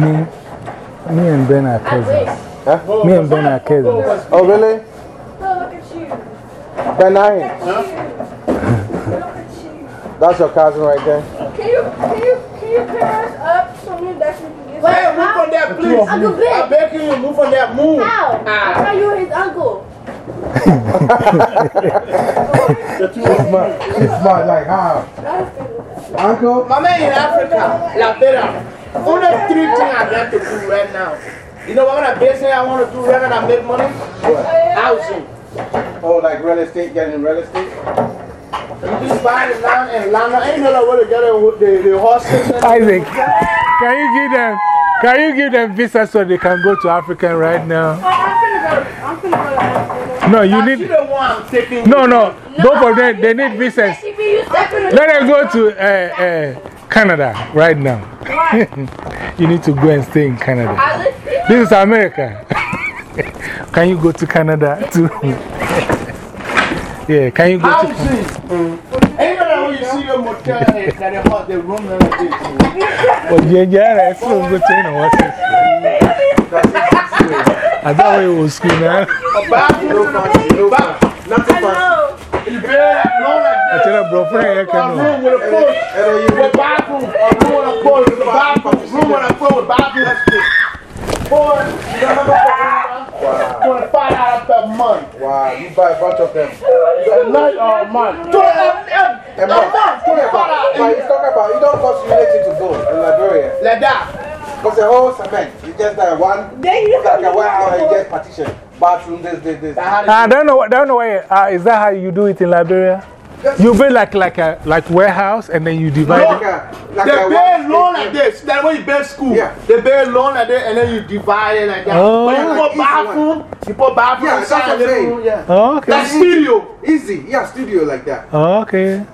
Speaker 3: Me, me and Ben are cousins.
Speaker 4: wish.
Speaker 3: Me and Ben are cousins.
Speaker 2: Oh, really?
Speaker 5: Look at you.
Speaker 2: Benaim.
Speaker 5: Look at you.
Speaker 2: That's your cousin right there.
Speaker 5: Can you, can you, can you pair us up so me that we can get
Speaker 4: Wait,
Speaker 1: Hey, move
Speaker 4: how?
Speaker 1: from that, please.
Speaker 4: Uncle Ben.
Speaker 1: I'm begging you, move from that move.
Speaker 4: How? Ah. I thought you were his uncle.
Speaker 2: She's smart. She's smart, like how? Uncle?
Speaker 1: My man in Africa, Liberia. Only three things I got to do right now. You know what kind of business I want to do right now and make money? Housing.
Speaker 2: Oh, like real estate, getting real estate?
Speaker 1: You just buy the land and land. Ain't know like where to get the, the, the horses.
Speaker 3: Isaac, can you give them, can you give them visa so they can go to Africa right now?
Speaker 5: I'm finna go. I'm finna go.
Speaker 3: No, you need,
Speaker 1: the one I'm taking.
Speaker 3: no, no, both of them, they need visas.
Speaker 4: She be
Speaker 3: Let them go to uh, uh, Canada right now. you need to go and stay in Canada. This is America. can you go to Canada too? yeah, can you go to
Speaker 1: Housing. Ain't no like when you see the motel and that they have the room and everything.
Speaker 3: Oh, yeah, yeah, it's so good to know what's I thought we were school now.
Speaker 1: A bathroom.
Speaker 2: No
Speaker 1: Ba-
Speaker 2: fancy. Nothing fancy.
Speaker 1: You better
Speaker 3: I tell her, bro, friend, I
Speaker 1: A
Speaker 3: can know.
Speaker 1: room with a porch.
Speaker 2: And then you
Speaker 1: With bathroom. A room with a porch. With a bathroom. Room with a porch don't have a Twenty-five dollars per month.
Speaker 2: Wow, you buy a bunch of them.
Speaker 1: A night or a month. Twenty- a- a-
Speaker 2: A
Speaker 1: a
Speaker 2: month.
Speaker 1: month.
Speaker 2: But
Speaker 1: dollars.
Speaker 2: he's talking about, you don't cost you anything to go in Liberia.
Speaker 1: Like that.
Speaker 2: Because the whole cement, you just that one,
Speaker 5: Then you
Speaker 2: like a warehouse, you just partition. Bathroom, this, this, this.
Speaker 3: I don't know, I don't know why, uh, is that how you do it in Liberia? You build like, like a like warehouse and then you divide
Speaker 2: Like
Speaker 3: it.
Speaker 2: a, like
Speaker 1: They
Speaker 2: a
Speaker 1: build
Speaker 2: one-
Speaker 1: loan like this. That's when you build school.
Speaker 2: Yeah.
Speaker 1: They build loan like this and then you divide it like that.
Speaker 3: Oh.
Speaker 1: But you
Speaker 2: Like
Speaker 1: put
Speaker 2: easy
Speaker 1: bathroom, you put bathroom
Speaker 2: Yeah, that's
Speaker 1: inside
Speaker 2: what
Speaker 1: the
Speaker 2: saying.
Speaker 1: room. Yeah.
Speaker 3: Oh, okay.
Speaker 1: Like studio.
Speaker 2: Easy, yeah, studio like that.
Speaker 3: Oh, okay.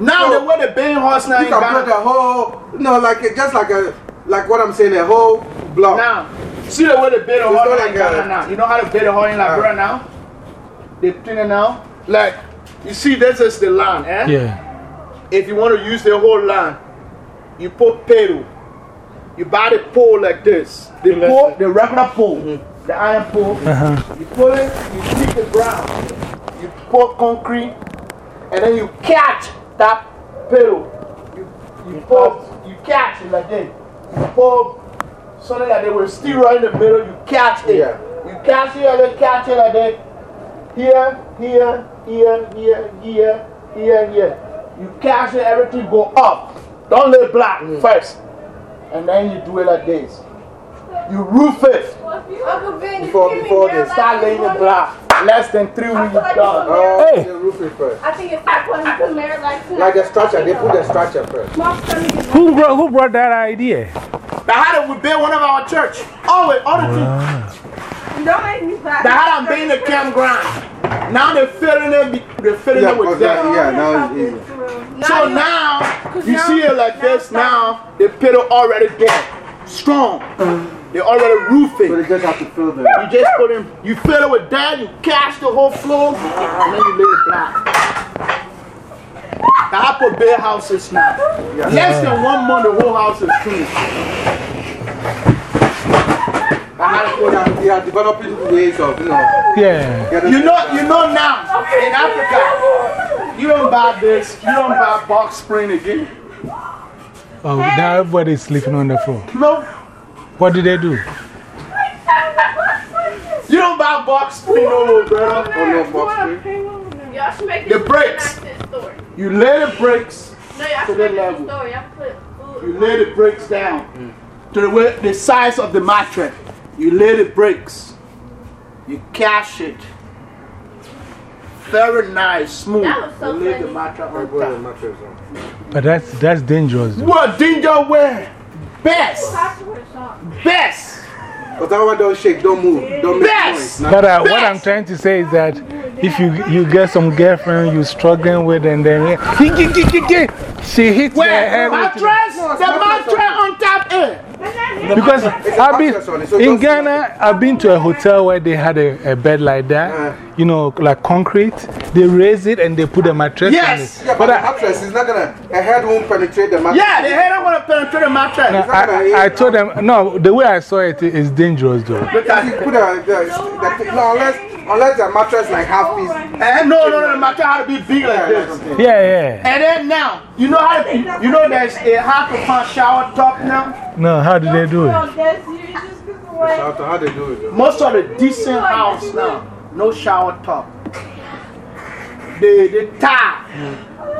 Speaker 1: Now
Speaker 2: So-
Speaker 1: the way the building horse now
Speaker 2: You
Speaker 1: in
Speaker 2: can build a whole, no, like a, just like a, like what I'm saying, a whole block.
Speaker 1: Now, see the way they build a horse
Speaker 2: not
Speaker 1: now in
Speaker 2: like
Speaker 1: Ghana now. You know how to build a horse in Liberia uh. now? They put it now. Like, you see, this is the land, eh?
Speaker 3: Yeah.
Speaker 1: If you want to use the whole land, you put pedal. You buy the pole like this. The pole, the regular pole, the iron pole.
Speaker 3: Uh-huh.
Speaker 1: You put it, you dig the ground. You pour concrete, and then you catch that pedal. You, you pour, you catch it like this. You pour something like that with steel right in the middle. You catch it.
Speaker 2: Yeah.
Speaker 1: You catch it and then catch it like that. Here, here, here, here, here, here, here. You catch it, everything go up. Don't lay black mm. first. And then you do it like this. You roof it.
Speaker 5: Uncle Ben,
Speaker 2: Before-
Speaker 5: give me
Speaker 2: before
Speaker 5: their
Speaker 2: this.
Speaker 1: Start laying the black. Less than three weeks
Speaker 5: like
Speaker 1: done.
Speaker 2: Oh,
Speaker 3: Hey.
Speaker 2: the roof is first.
Speaker 5: I think it's that one because Mary likes to
Speaker 2: Like the structure, they put the structure first.
Speaker 5: Mom, tell me to-
Speaker 3: Who brought, who brought that idea?
Speaker 1: That had it we build one of our church. Always, all the time.
Speaker 5: Don't make me cry.
Speaker 1: That had them being the campground. Now they're filling it, they're filling
Speaker 2: Yeah,
Speaker 1: it with
Speaker 2: because that-
Speaker 1: that.
Speaker 2: yeah, now it's easy.
Speaker 1: So now, you see it like this now, the pedal already there. Strong. They already roof
Speaker 2: So they
Speaker 1: it.
Speaker 2: just have to fill the.
Speaker 1: You just put in, you fill it with that, you cast the whole floor, and then you lay it black. I have put bare houses now. Less than one month, the whole house is finished. I had
Speaker 2: They are, they are developing ways of, you know.
Speaker 3: Yeah.
Speaker 1: You know, you know now, in Africa, you don't buy this, you don't buy box spring again.
Speaker 3: Oh, now everybody's sleeping on the floor.
Speaker 1: No,
Speaker 3: What do they do?
Speaker 1: you don't buy box spring no more, brother.
Speaker 2: Oh, no, box spring.
Speaker 4: Y'all should make
Speaker 1: The
Speaker 4: this
Speaker 1: bricks. You lay the bricks,
Speaker 4: No, y'all
Speaker 1: To
Speaker 4: should
Speaker 1: that
Speaker 4: make
Speaker 1: level.
Speaker 4: this. Y'all put
Speaker 1: you lay the bricks down mm. to the, way, the size of the mattress. You lay the bricks, you cash it. Very nice, smooth.
Speaker 4: So
Speaker 1: you lay the mattress on top.
Speaker 3: But that's, that's dangerous. though.
Speaker 1: What danger where? Best, best.
Speaker 2: But that one don't shake, don't move, don't make
Speaker 1: Yes.
Speaker 2: noise.
Speaker 3: But uh, what I'm trying to say is that if you, you get some girlfriend you're struggling with and then she hits
Speaker 1: Where?
Speaker 3: your head. with-
Speaker 1: mattress? the mattress on top here.
Speaker 3: Because I've been, in Ghana, I've been to a hotel where they had a, a bed like that. You know, like concrete. They raise it and they put a mattress
Speaker 1: Yes.
Speaker 3: on
Speaker 2: Yeah,
Speaker 3: it.
Speaker 2: but
Speaker 3: But
Speaker 2: the
Speaker 3: I,
Speaker 2: mattress is not gonna, a head won't penetrate the mattress.
Speaker 1: Yeah, the head don't want to penetrate the mattress.
Speaker 3: I, I told them, no, the way I saw it is dangerous though.
Speaker 1: Look
Speaker 2: You
Speaker 1: at
Speaker 2: put a, the, the, thing- no, unless, unless the mattress like half piece.
Speaker 1: Eh, no, no, no, the mattress had to be big like this.
Speaker 3: Yeah, yeah.
Speaker 1: And then now, you know how to, you know there's a half to pound shower top now?
Speaker 3: No, how do they do it?
Speaker 2: How, how they do it?
Speaker 1: Most of the decent house now, no shower top. The, the tile,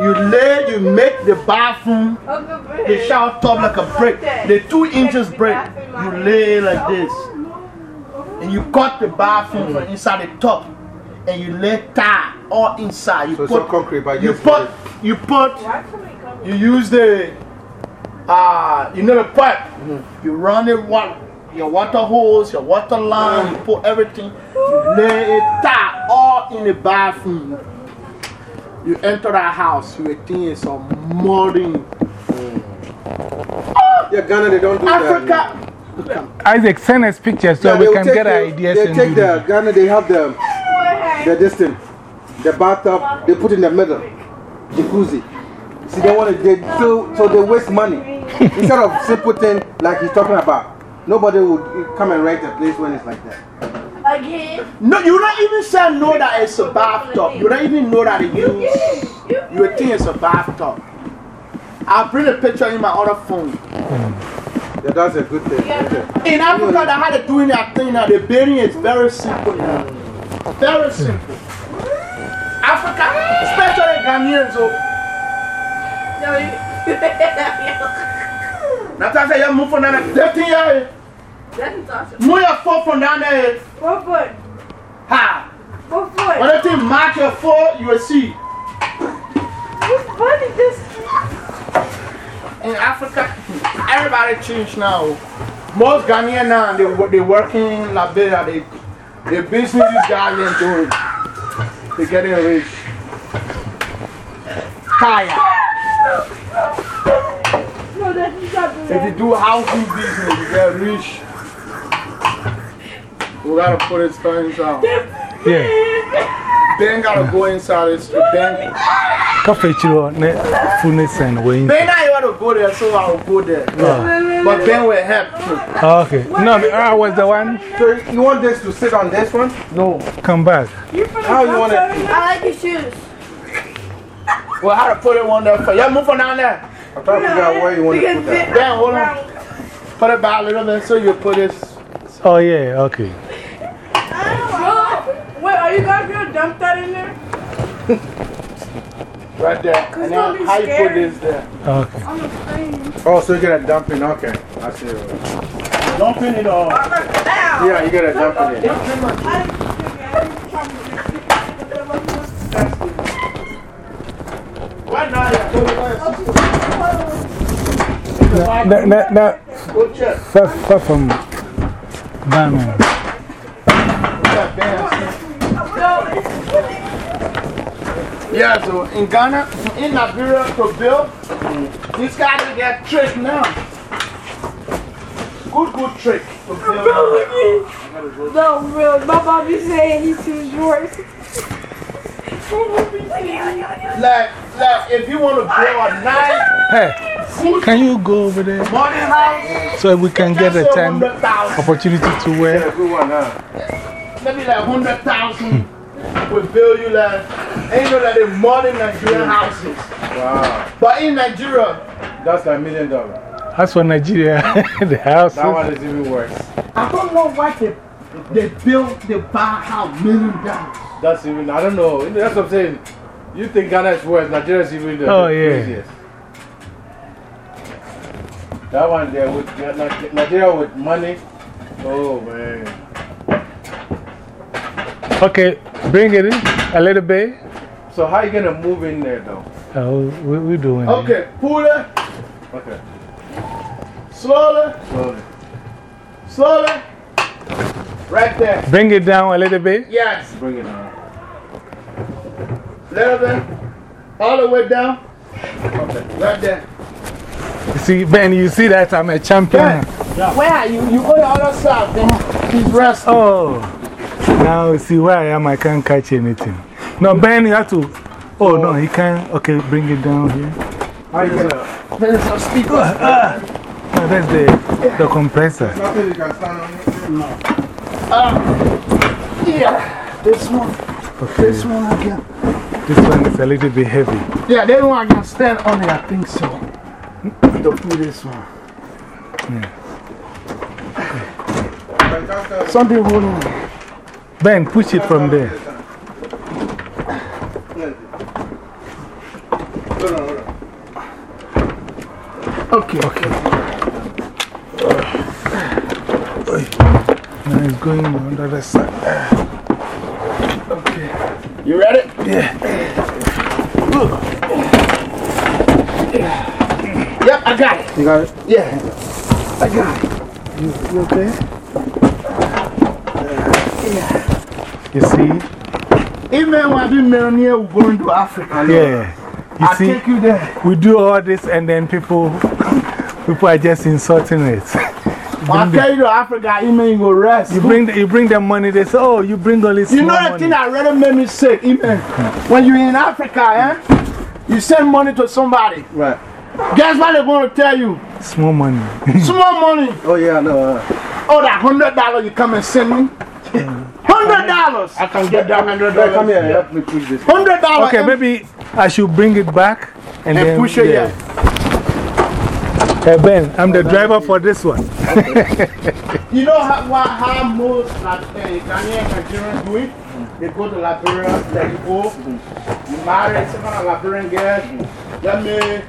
Speaker 1: you lay, you make the bathroom, the shower top like a brick. The two inches brick, you lay like this. And you cut the bathroom from inside the top. And you lay tile all inside. You
Speaker 2: So it's
Speaker 1: put,
Speaker 2: not concrete, but
Speaker 1: you put, you put, you use the, uh, you know the pipe. You run it, wa- your water hose, your water line, you put everything, you lay it tile all in the bathroom. You enter that house, you think it's a modern
Speaker 2: Yeah, Ghana, they don't do that.
Speaker 1: Africa.
Speaker 3: Isaac, send us pictures so
Speaker 2: Yeah,
Speaker 3: we
Speaker 2: they
Speaker 3: can get
Speaker 2: take the-
Speaker 3: ideas.
Speaker 2: They
Speaker 3: and
Speaker 2: take
Speaker 3: do
Speaker 2: the
Speaker 3: this.
Speaker 2: Ghana, they have the, the this thing, the bathtub, they put in the middle, jacuzzi. See, they want to, they so, so they waste money. Instead of simple thing like he's talking about, nobody would come and rent a place when it's like that.
Speaker 4: Again.
Speaker 1: No, you don't even say know that it's a bathtub. You don't even know that it use. You would think it's a bathtub. I'll bring a picture in my other phone. Hmm.
Speaker 2: Yeah, that's a good thing. right there.
Speaker 1: In Africa, they had to doing that thing now. The bathing is very simple now. Very hmm. simple. Africa, especially Ghanaians, oh.
Speaker 4: No, you.
Speaker 1: Natasha, you move from down there. That move your foot from down there.
Speaker 5: Four foot.
Speaker 1: Ha!
Speaker 5: Four foot.
Speaker 1: When that thing mark your foot, you will see.
Speaker 5: What's funny this?
Speaker 1: in Africa, everybody changed now. Most Ghanaian now, they, they working in Liberia, they, the business guys are doing. They getting rich. Kaya.
Speaker 5: No, not doing
Speaker 1: If you do housing business, you get rich. We gotta put it inside.
Speaker 3: Yeah.
Speaker 1: Ben gotta go inside this. Ben,
Speaker 3: Coffee chiro, ne, fullness and way.
Speaker 1: ben I want to go there, so I'll go there. Ah. But Ben will help too.
Speaker 3: Ah, okay. No, I was the one.
Speaker 2: So you want this to sit on this one?
Speaker 1: No.
Speaker 3: Come back.
Speaker 2: How you want it?
Speaker 4: I like your shoes.
Speaker 1: Well, how to put it on there for you? Move on down there.
Speaker 2: I'm trying to figure out where you want to put that.
Speaker 1: Ben, hold on. Put it back a little bit so you put this.
Speaker 3: Oh, yeah, okay.
Speaker 5: Wait, are you guys gonna dump that in there?
Speaker 1: Right there. And
Speaker 5: it's
Speaker 1: then
Speaker 5: gonna be
Speaker 1: how you put this there?
Speaker 3: Okay.
Speaker 2: Oh, so you get a dumping, okay. I see.
Speaker 1: Don't it all.
Speaker 2: Yeah, you get a dumping in.
Speaker 1: Right now, yeah. Go, go,
Speaker 3: Na, na, na,
Speaker 1: go check.
Speaker 3: far, far.
Speaker 1: Yeah, so in Ghana, in Liberia to build, these guys will get tricked now. good, good trick to build
Speaker 4: No, real. My mom be saying he's too short.
Speaker 1: Like, like if you want to build a nice
Speaker 3: Hey, can you go over there so we can get a
Speaker 1: just
Speaker 3: time opportunity to wear?
Speaker 2: Good one, huh?
Speaker 1: Maybe like 100,000 will build you like, ain't no like the modern Nigerian houses.
Speaker 2: Wow.
Speaker 1: But in Nigeria,
Speaker 2: That's like a million dollars.
Speaker 3: That's for Nigeria, the house.
Speaker 2: That one is even worse.
Speaker 1: I don't know why they, they build the buy house million dollars.
Speaker 2: That's even, I don't know. That's what I'm saying. You think Ghana is worse, Nigeria is even the
Speaker 3: Oh,
Speaker 2: the
Speaker 3: yeah.
Speaker 2: craziest. That one there with Nigeria with money. Oh man.
Speaker 3: Okay, bring it in a little bit.
Speaker 2: So how you gonna move in there though?
Speaker 3: Oh, we, we're doing it.
Speaker 1: Okay, pull it
Speaker 2: Okay.
Speaker 1: slowly,
Speaker 2: Slowly.
Speaker 1: slowly. Right there.
Speaker 3: Bring it down a little bit.
Speaker 1: Yes,
Speaker 2: Bring it down.
Speaker 1: little bit. All the way down. Okay, right there.
Speaker 3: You see, Ben, you see that I'm a champion.
Speaker 1: Where are you? You go the other side, then he's resting.
Speaker 3: Oh, now you see where I am, I can't catch anything. No, Ben, you have to. Oh, no, he can't. Okay, bring it down here.
Speaker 2: How you gonna?
Speaker 1: There's a speaker.
Speaker 3: No, that's the, the compressor.
Speaker 2: Nothing you can stand on.
Speaker 1: Um, yeah, this one,
Speaker 3: Okay,
Speaker 1: this one again.
Speaker 3: this one is a little bit heavy.
Speaker 1: Yeah, this one I can stand on it, I think so. To put this one. Something holding it.
Speaker 3: Ben, push it from there.
Speaker 1: Okay, okay.
Speaker 3: Now it's going on the other side.
Speaker 1: Okay. You ready?
Speaker 3: Yeah.
Speaker 1: Yep, I got it.
Speaker 2: You got it?
Speaker 1: Yeah, I got it.
Speaker 3: You, you okay? You see?
Speaker 1: Even when I do Melania, we're going to Africa.
Speaker 3: Yeah. You
Speaker 1: I'll
Speaker 3: see,
Speaker 1: take you there.
Speaker 3: we do all this and then people, people are just insulting it.
Speaker 1: I'll tell you to Africa, even you go rest.
Speaker 3: You bring, the, you bring them money, they say, oh, you bring all this
Speaker 1: You know the
Speaker 3: money.
Speaker 1: thing that really made me sick, even when you're in Africa, eh? You send money to somebody.
Speaker 2: Right.
Speaker 1: Guess what they're going to tell you?
Speaker 3: Small money.
Speaker 1: Small money.
Speaker 2: Oh yeah, no. know. Uh,
Speaker 1: Oh, that hundred dollars you come and send me? Hundred dollars. I can get that hundred
Speaker 2: dollars. come here.
Speaker 1: dollars.
Speaker 2: Help me push this.
Speaker 1: Hundred dollars.
Speaker 3: okay, maybe I should bring it back and,
Speaker 1: and
Speaker 3: then
Speaker 1: push it. Yeah.
Speaker 3: Hey, Ben, I'm the driver for this one.
Speaker 1: You know how what, how most like uh, Ghanaian Nigerians do it? They go to Liberia, they go, you marry some kind of Liberian girl, let me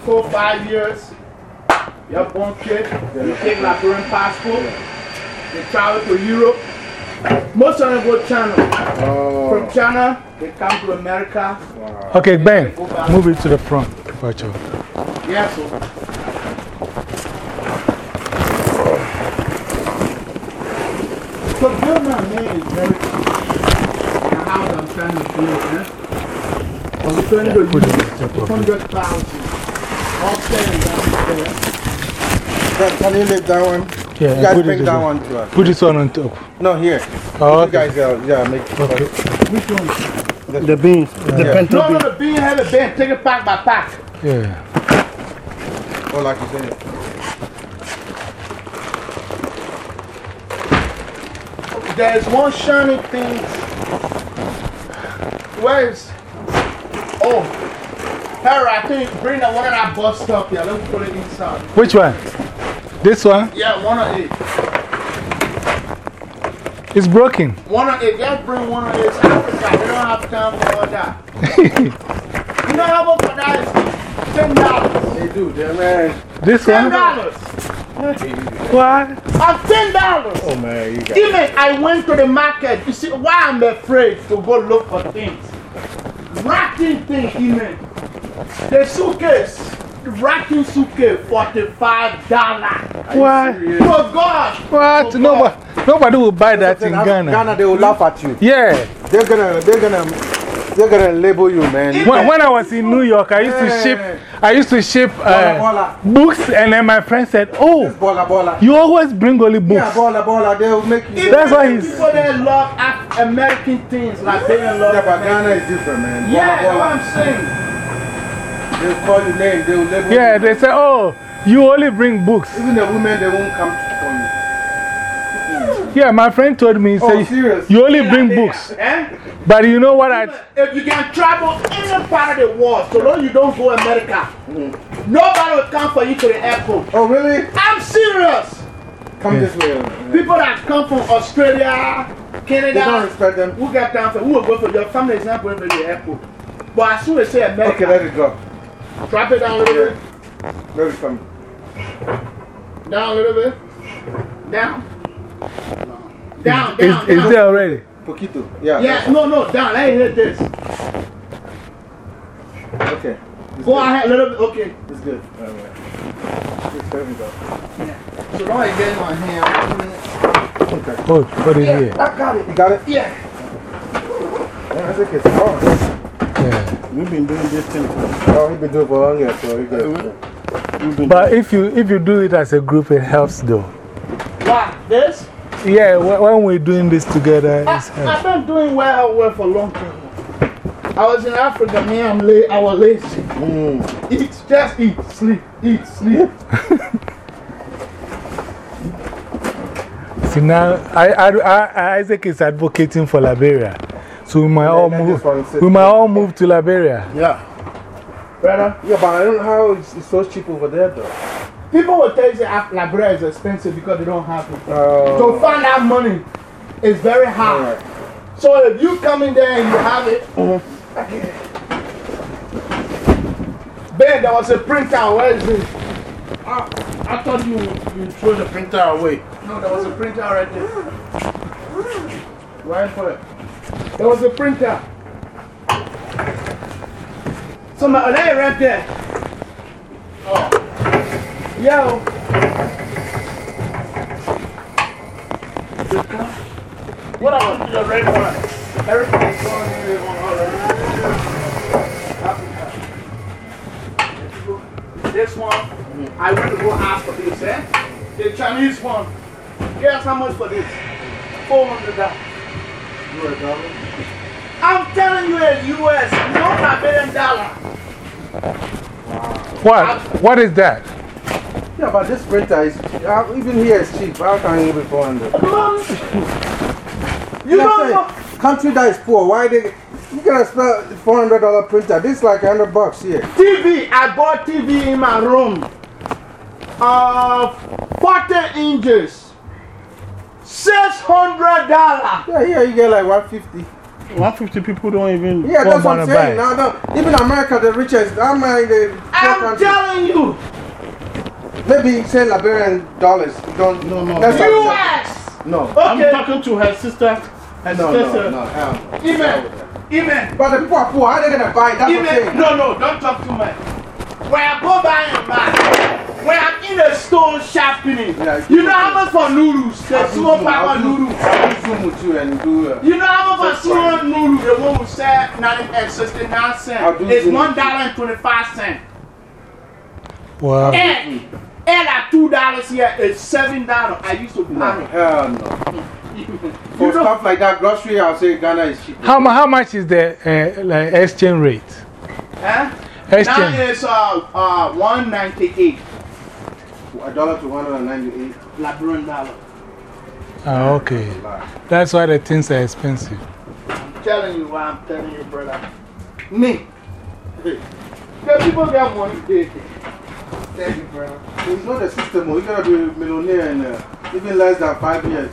Speaker 1: four, five years, you have one kid, you take Liberian passport, they travel to Europe. Most of them go to China.、Oh. From China, they come to America. Wow.
Speaker 3: Okay, bang. Move it to the front, Pacho.
Speaker 1: Yes, sir. So, good man, man, is very. How I'm trying to do it, eh? I'm trying to do 100,000. Upstairs and downstairs.
Speaker 2: Can, can you lift that one?
Speaker 3: Yeah,
Speaker 2: You guys
Speaker 3: put
Speaker 2: bring
Speaker 3: it
Speaker 2: that
Speaker 3: there.
Speaker 2: one to us.
Speaker 3: Put this one on top.
Speaker 2: No, here.
Speaker 3: Oh,
Speaker 2: You
Speaker 3: okay.
Speaker 2: guys, uh, yeah, make
Speaker 3: Okay.
Speaker 1: Which one?
Speaker 6: The beans, the
Speaker 2: Yeah.
Speaker 1: No, no,
Speaker 6: beans.
Speaker 1: the bean have a bin. Take it pack by pack.
Speaker 3: Yeah.
Speaker 2: Oh, like you said.
Speaker 1: There's one shiny thing. Where's. Oh. Harry, I think bring the one that I bust up here. Let me put it inside.
Speaker 3: Which one? This one?
Speaker 1: Yeah, one of it.
Speaker 3: It's broken.
Speaker 1: One of it, just bring one of this Africa. They don't have time for all that. you know how much for that is? Ten dollars.
Speaker 2: They do, they man.
Speaker 3: This
Speaker 1: Ten
Speaker 3: one?
Speaker 1: dollars.
Speaker 3: What?
Speaker 1: I'm ten dollars.
Speaker 2: Oh man, you got
Speaker 1: Even I went to the market. You see why I'm afraid to go look for things. Racking things, even. The suitcase, the racking suitcase, forty-five dollars.
Speaker 3: What?
Speaker 1: For God.
Speaker 3: What?
Speaker 1: For
Speaker 3: Nobody, nobody will buy that in
Speaker 2: Ghana.
Speaker 3: Ghana.
Speaker 2: They will laugh at you.
Speaker 3: Yeah.
Speaker 2: They're gonna, they're gonna They're gonna label you, man.
Speaker 3: When, when I was in New York, I used to ship, I used to ship
Speaker 2: Bola,
Speaker 3: uh,
Speaker 2: bola.
Speaker 3: books, and then my friend said, Oh,
Speaker 2: Bola, bola.
Speaker 3: you always bring only
Speaker 2: Yeah,
Speaker 3: books.
Speaker 2: bola, bola. They'll make you.
Speaker 3: That's why he's.
Speaker 1: People that love American things, Liberian love.
Speaker 2: Yeah, but Ghana is different, man.
Speaker 1: Yeah, that's what. I'm saying.
Speaker 2: They'll call you name, they'll label
Speaker 3: Yeah,
Speaker 2: you.
Speaker 3: they say, Oh, you only bring books.
Speaker 2: Even the women, they won't come for you.
Speaker 3: Yeah, my friend told me, he
Speaker 2: Oh,
Speaker 3: said. You only bring books.
Speaker 1: Eh?
Speaker 3: But you know what I.
Speaker 1: If you can travel any part of the world, so long you don't go America, nobody will come for you to the airport.
Speaker 2: Oh, really?
Speaker 1: I'm serious.
Speaker 2: Come this way.
Speaker 1: People that come from Australia, Canada,
Speaker 2: They don't respect them.
Speaker 1: who get down for, who will go for your family is not going to the airport. But as soon as say America,
Speaker 2: Okay, let it go.
Speaker 1: Drop it down a little bit,
Speaker 2: Let it come.
Speaker 1: down a little bit, down, down,
Speaker 3: Is,
Speaker 1: down,
Speaker 3: is
Speaker 1: down.
Speaker 3: there already?
Speaker 2: Poquito. Yeah.
Speaker 1: Yeah, no, no, down. Let me hit this.
Speaker 2: Okay. It's
Speaker 1: Go
Speaker 2: good.
Speaker 1: ahead, a little bit. Okay.
Speaker 2: It's good. All right. Just let me go.
Speaker 1: So don't I get my hand.
Speaker 3: Oh, put it here.
Speaker 1: I got it.
Speaker 2: You got it?
Speaker 1: Yeah.
Speaker 2: Yeah, I think it's hard.
Speaker 3: Yeah.
Speaker 6: We've been doing this thing for
Speaker 2: Oh, he's been doing it for long, yeah, so
Speaker 6: we've been
Speaker 3: But if you, if you do it as a group, it helps though.
Speaker 1: What? This?
Speaker 3: Yeah, wh- when we're doing this together,
Speaker 1: I,
Speaker 3: it's
Speaker 1: I've been doing well, well for a long time. I was in Africa, man. I'm late. I was lazy. Eat, just eat, sleep, eat, sleep.
Speaker 3: See, now I, I, I, Isaac is advocating for Liberia. So we might, all move,
Speaker 2: this one sit.
Speaker 3: we might all move to Liberia.
Speaker 1: Yeah. Brother,
Speaker 2: Yeah, but I don't know how it's, it's so cheap over there, though.
Speaker 1: people will tell you that Liberia is expensive because they don't have it.
Speaker 2: Oh.
Speaker 1: To find that money is very hard.
Speaker 2: Alright.
Speaker 1: So if you come in there and you have it, mm-hmm. Ben, there was a printer. Where is it?
Speaker 6: I, I thought you, you threw the printer away.
Speaker 1: No, there was a printer right there. Right for it. There was a printer. So my that right there. Oh. Yo.
Speaker 6: What to the red one?
Speaker 1: Everything is going already. This one, I went to go ask for this, eh? The Chinese one. Guess how much for this? $400. I'm telling you, a US, not no Liberian dollar.
Speaker 3: What? What is that?
Speaker 2: Yeah, but this printer is, uh, even here is cheap. How can it be 400?
Speaker 1: You
Speaker 2: know
Speaker 1: don't know.
Speaker 2: Country that is poor, why they. You gotta spell $400 printer. This is like 100 bucks here.
Speaker 1: TV, I bought TV in my room. Uh, 40 inches. $600.
Speaker 2: Yeah, here you get like 150
Speaker 6: 150 people don't even.
Speaker 2: Yeah, that's what
Speaker 3: wanna
Speaker 2: I'm saying.
Speaker 3: buy.
Speaker 2: Now, no, even America, the richest, how many the
Speaker 1: I'm
Speaker 2: country?
Speaker 1: telling you,
Speaker 2: Maybe say Liberian dollars. You don't.
Speaker 6: No, no,
Speaker 2: That's
Speaker 6: no.
Speaker 2: not-
Speaker 1: US.
Speaker 2: No.
Speaker 6: I'm talking to her sister. Her
Speaker 2: No,
Speaker 6: sister
Speaker 2: no, no, no.
Speaker 1: Amen. Amen.
Speaker 2: But the people are poor. How are they gonna buy it? That's what I'm saying.
Speaker 1: No, no, don't talk too much. When I go by and buy, when I'm in the store shopping,
Speaker 2: Yeah,
Speaker 1: you know how much for noodles? The
Speaker 2: I'll do
Speaker 1: small
Speaker 2: Zoom,
Speaker 1: pack
Speaker 2: I'll
Speaker 1: of
Speaker 2: do-
Speaker 1: noodles.
Speaker 2: I'll do Zoom with you and do. Uh,
Speaker 1: You know how much for small noodles? The one who said 90 and 69
Speaker 2: I'll
Speaker 1: cents. It's one dollar and 25 cents.
Speaker 3: Wow.
Speaker 1: And, and at two dollars here, it's seven dollars. I used to buy it.
Speaker 2: hell no. For
Speaker 1: You know,
Speaker 2: stuff like that, grocery, I'll say Ghana is cheap.
Speaker 3: How, mu- how much is the uh, like exchange rate?
Speaker 1: huh? Exchange. Now
Speaker 3: Exchange.
Speaker 1: it's uh, uh, 198
Speaker 2: A dollar to 198.
Speaker 1: Liberian dollar.
Speaker 3: Ah, okay. That's why the things are expensive.
Speaker 1: I'm telling you what I'm telling you, brother. Me. The people got money. Thank you, brother.
Speaker 2: It's not the system. oh, You're gonna be a millionaire in uh, even less than five years.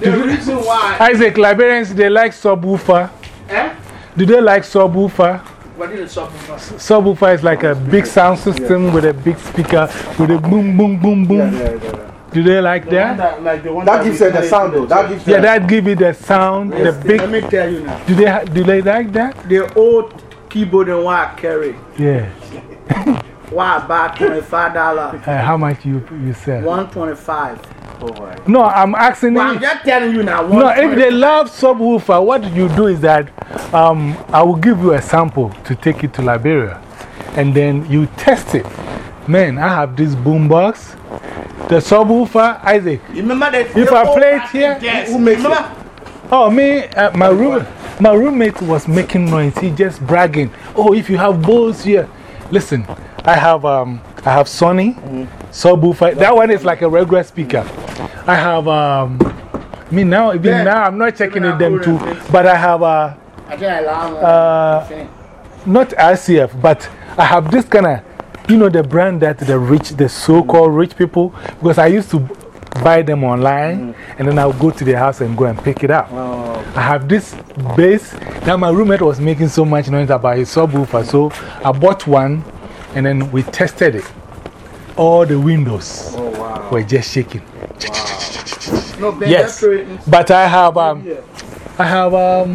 Speaker 1: The reason why.
Speaker 3: Isaac, Liberians, they like subwoofer.
Speaker 1: Eh?
Speaker 3: Do they like subwoofer?
Speaker 1: What did it stop me from?
Speaker 3: Subwoofer is like a big sound system with a big speaker with a boom, boom, boom, boom.
Speaker 2: Yeah, yeah, yeah.
Speaker 3: Do they like
Speaker 6: The one
Speaker 3: that?
Speaker 6: that, like the one
Speaker 2: That
Speaker 6: we
Speaker 2: gives her the sound
Speaker 6: in
Speaker 2: though. That
Speaker 6: church.
Speaker 2: gives
Speaker 3: Yeah, that give it the sound, the big.
Speaker 1: Let me tell you now.
Speaker 3: Do they, ha- do they like that?
Speaker 1: The old keyboard and wire carry.
Speaker 3: Yeah.
Speaker 1: Why I buy $25?
Speaker 3: Uh, how much you, you sell?
Speaker 1: 125
Speaker 3: No, I'm asking
Speaker 1: Well, I'm
Speaker 3: you.
Speaker 1: just telling you now.
Speaker 3: No, if they love subwoofer, what you do is that um, I will give you a sample to take it to Liberia. And then you test it. Man, I have this boombox. The subwoofer, Isaac.
Speaker 1: You remember that?
Speaker 3: If I play it here,
Speaker 1: yes.
Speaker 2: who makes
Speaker 1: remember?
Speaker 3: Oh, me, uh, my, room, my roommate was making noise. He just bragging. Oh, if you have bowls here. Listen, I have, um, I have Sony subwoofer. That one is like a regular speaker. I have, um, me now, even
Speaker 1: Yeah.
Speaker 3: now, I'm not checking
Speaker 1: Even
Speaker 3: it them too. But I have, uh,
Speaker 1: I think I allow
Speaker 3: uh, not RCF, but I have this kind of, you know, the brand that the rich, the so called rich people, because I used to buy them online and then I'll go to the house and go and pick it up. I have this bass that my roommate was making so much noise about his subwoofer, so I bought one and then we tested it. All the windows were just shaking.
Speaker 1: No, Ben,
Speaker 3: Yes,
Speaker 1: just throw it in.
Speaker 3: but I have, um, I have, um,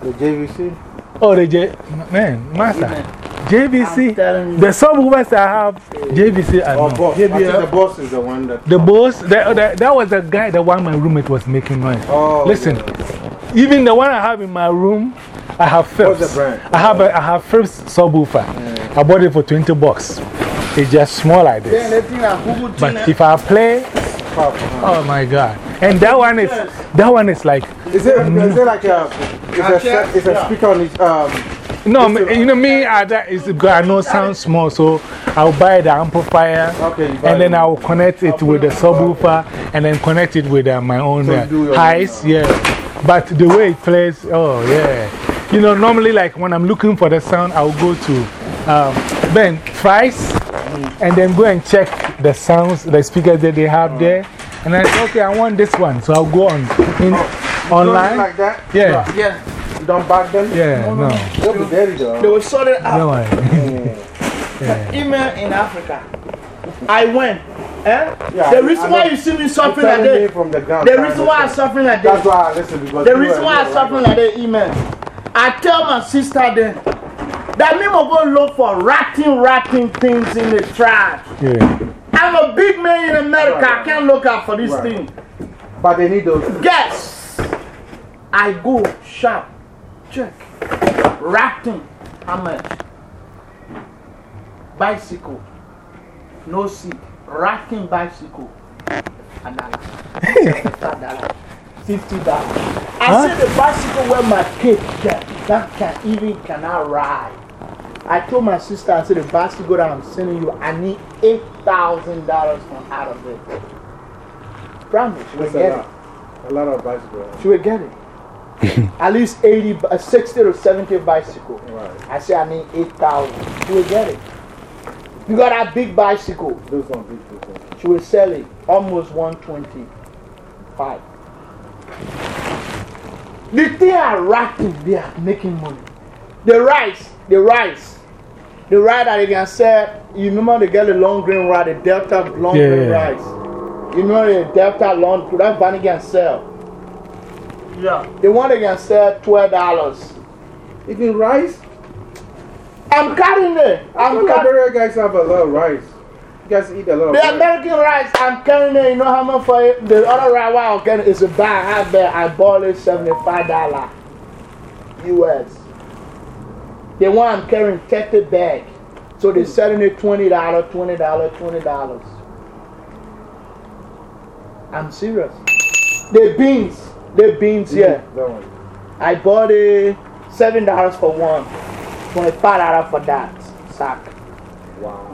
Speaker 2: The JVC?
Speaker 3: oh, the J, man, master.
Speaker 1: I'm
Speaker 3: JVC, the subwoofers I have, JVC, I
Speaker 2: Oh,
Speaker 3: know.
Speaker 2: boss. I the boss is the one that.
Speaker 3: The boss, the, the, that was the guy, the one my roommate was making noise.
Speaker 2: Oh,
Speaker 3: Listen, even the one I have in my room, I have Philips.
Speaker 2: What's the brand?
Speaker 3: I have, a, I have Philips subwoofer. I bought it for 20 bucks. It's just small like this.
Speaker 1: the thing I Google
Speaker 3: But if I play, oh my God. And that one is, that one is like,
Speaker 2: Is it, is it like a. It's a, set- it's a speaker on it. Um,
Speaker 3: no, you know me, I, that is, I know sound small, so I'll buy the amplifier.
Speaker 2: Okay,
Speaker 3: And then. I'll connect it with the subwoofer and then connect it with uh, my own
Speaker 2: So
Speaker 3: uh,
Speaker 2: own,
Speaker 3: highs. Yeah. But the way it plays, oh, yeah. You know, normally, like when I'm looking for the sound, I'll go to um, Ben Price and then go and check the sounds, the speakers that they have there. And I say, okay, I want this one. So I'll go on in,
Speaker 2: Don't
Speaker 3: online.
Speaker 2: like that?
Speaker 3: Yeah.
Speaker 1: yeah,
Speaker 2: You don't back them?
Speaker 3: Yeah, no.
Speaker 2: They'll be dirty though.
Speaker 1: they will sort it out.
Speaker 3: No way.
Speaker 1: Email in Africa. I went. Eh?
Speaker 2: Yeah,
Speaker 1: the reason why you see me suffering like
Speaker 2: telling me
Speaker 1: that,
Speaker 2: the ground.
Speaker 1: the reason why I'm suffering like
Speaker 2: That's
Speaker 1: that,
Speaker 2: why I listen because.
Speaker 1: the reason why I'm suffering like that, email. I tell my sister then that me will go look for ratting, ratting things in the trash.
Speaker 3: Yeah.
Speaker 1: I'm a big man in America. I can't look out for this
Speaker 2: Right.
Speaker 1: thing.
Speaker 2: But they need those.
Speaker 1: Guess. I go shop, check. Ratting. How much? Bicycle. No seat. Ratting bicycle. A dollar. Seventy-five dollar. Fifty dollar. I
Speaker 3: Huh?
Speaker 1: said the bicycle where my kid can, that can even cannot ride. I told my sister, I said the bicycle that I'm sending you, I need eight thousand dollars from out of it. Promise, she will
Speaker 2: That's a
Speaker 1: get it.
Speaker 2: A lot of bicycles.
Speaker 1: She will get it. At least 80, bi- uh, 60 to 70 bicycle.
Speaker 2: Right.
Speaker 1: I say I need 8,000. She will get it. You got that big bicycle.
Speaker 2: Those don't be people.
Speaker 1: She will sell it almost 125. The thing are racking, they are making money. The rice, the rice, the rice that they can sell. You remember they get the long green rice, the Delta long
Speaker 3: Yeah,
Speaker 1: green
Speaker 3: yeah.
Speaker 1: rice. You remember the Delta long, that bunny can sell. Yeah. The one they can sell $12.
Speaker 2: Even rice?
Speaker 1: I'm carrying it.
Speaker 2: I'm
Speaker 1: carrying
Speaker 2: Liberia guys have a lot of rice. Guys eat a lot of
Speaker 1: The. American rice, I'm carrying it. You know how much for it? The other rice I'm getting is a bag. I bet I bought it $75 US. The one I'm carrying, 30 bag. So they're hmm. selling it $20, $20, $20. I'm serious. The beans, the beans hmm. here.
Speaker 2: That one.
Speaker 1: I bought it $7 for one, $25 for that sack.
Speaker 2: Wow.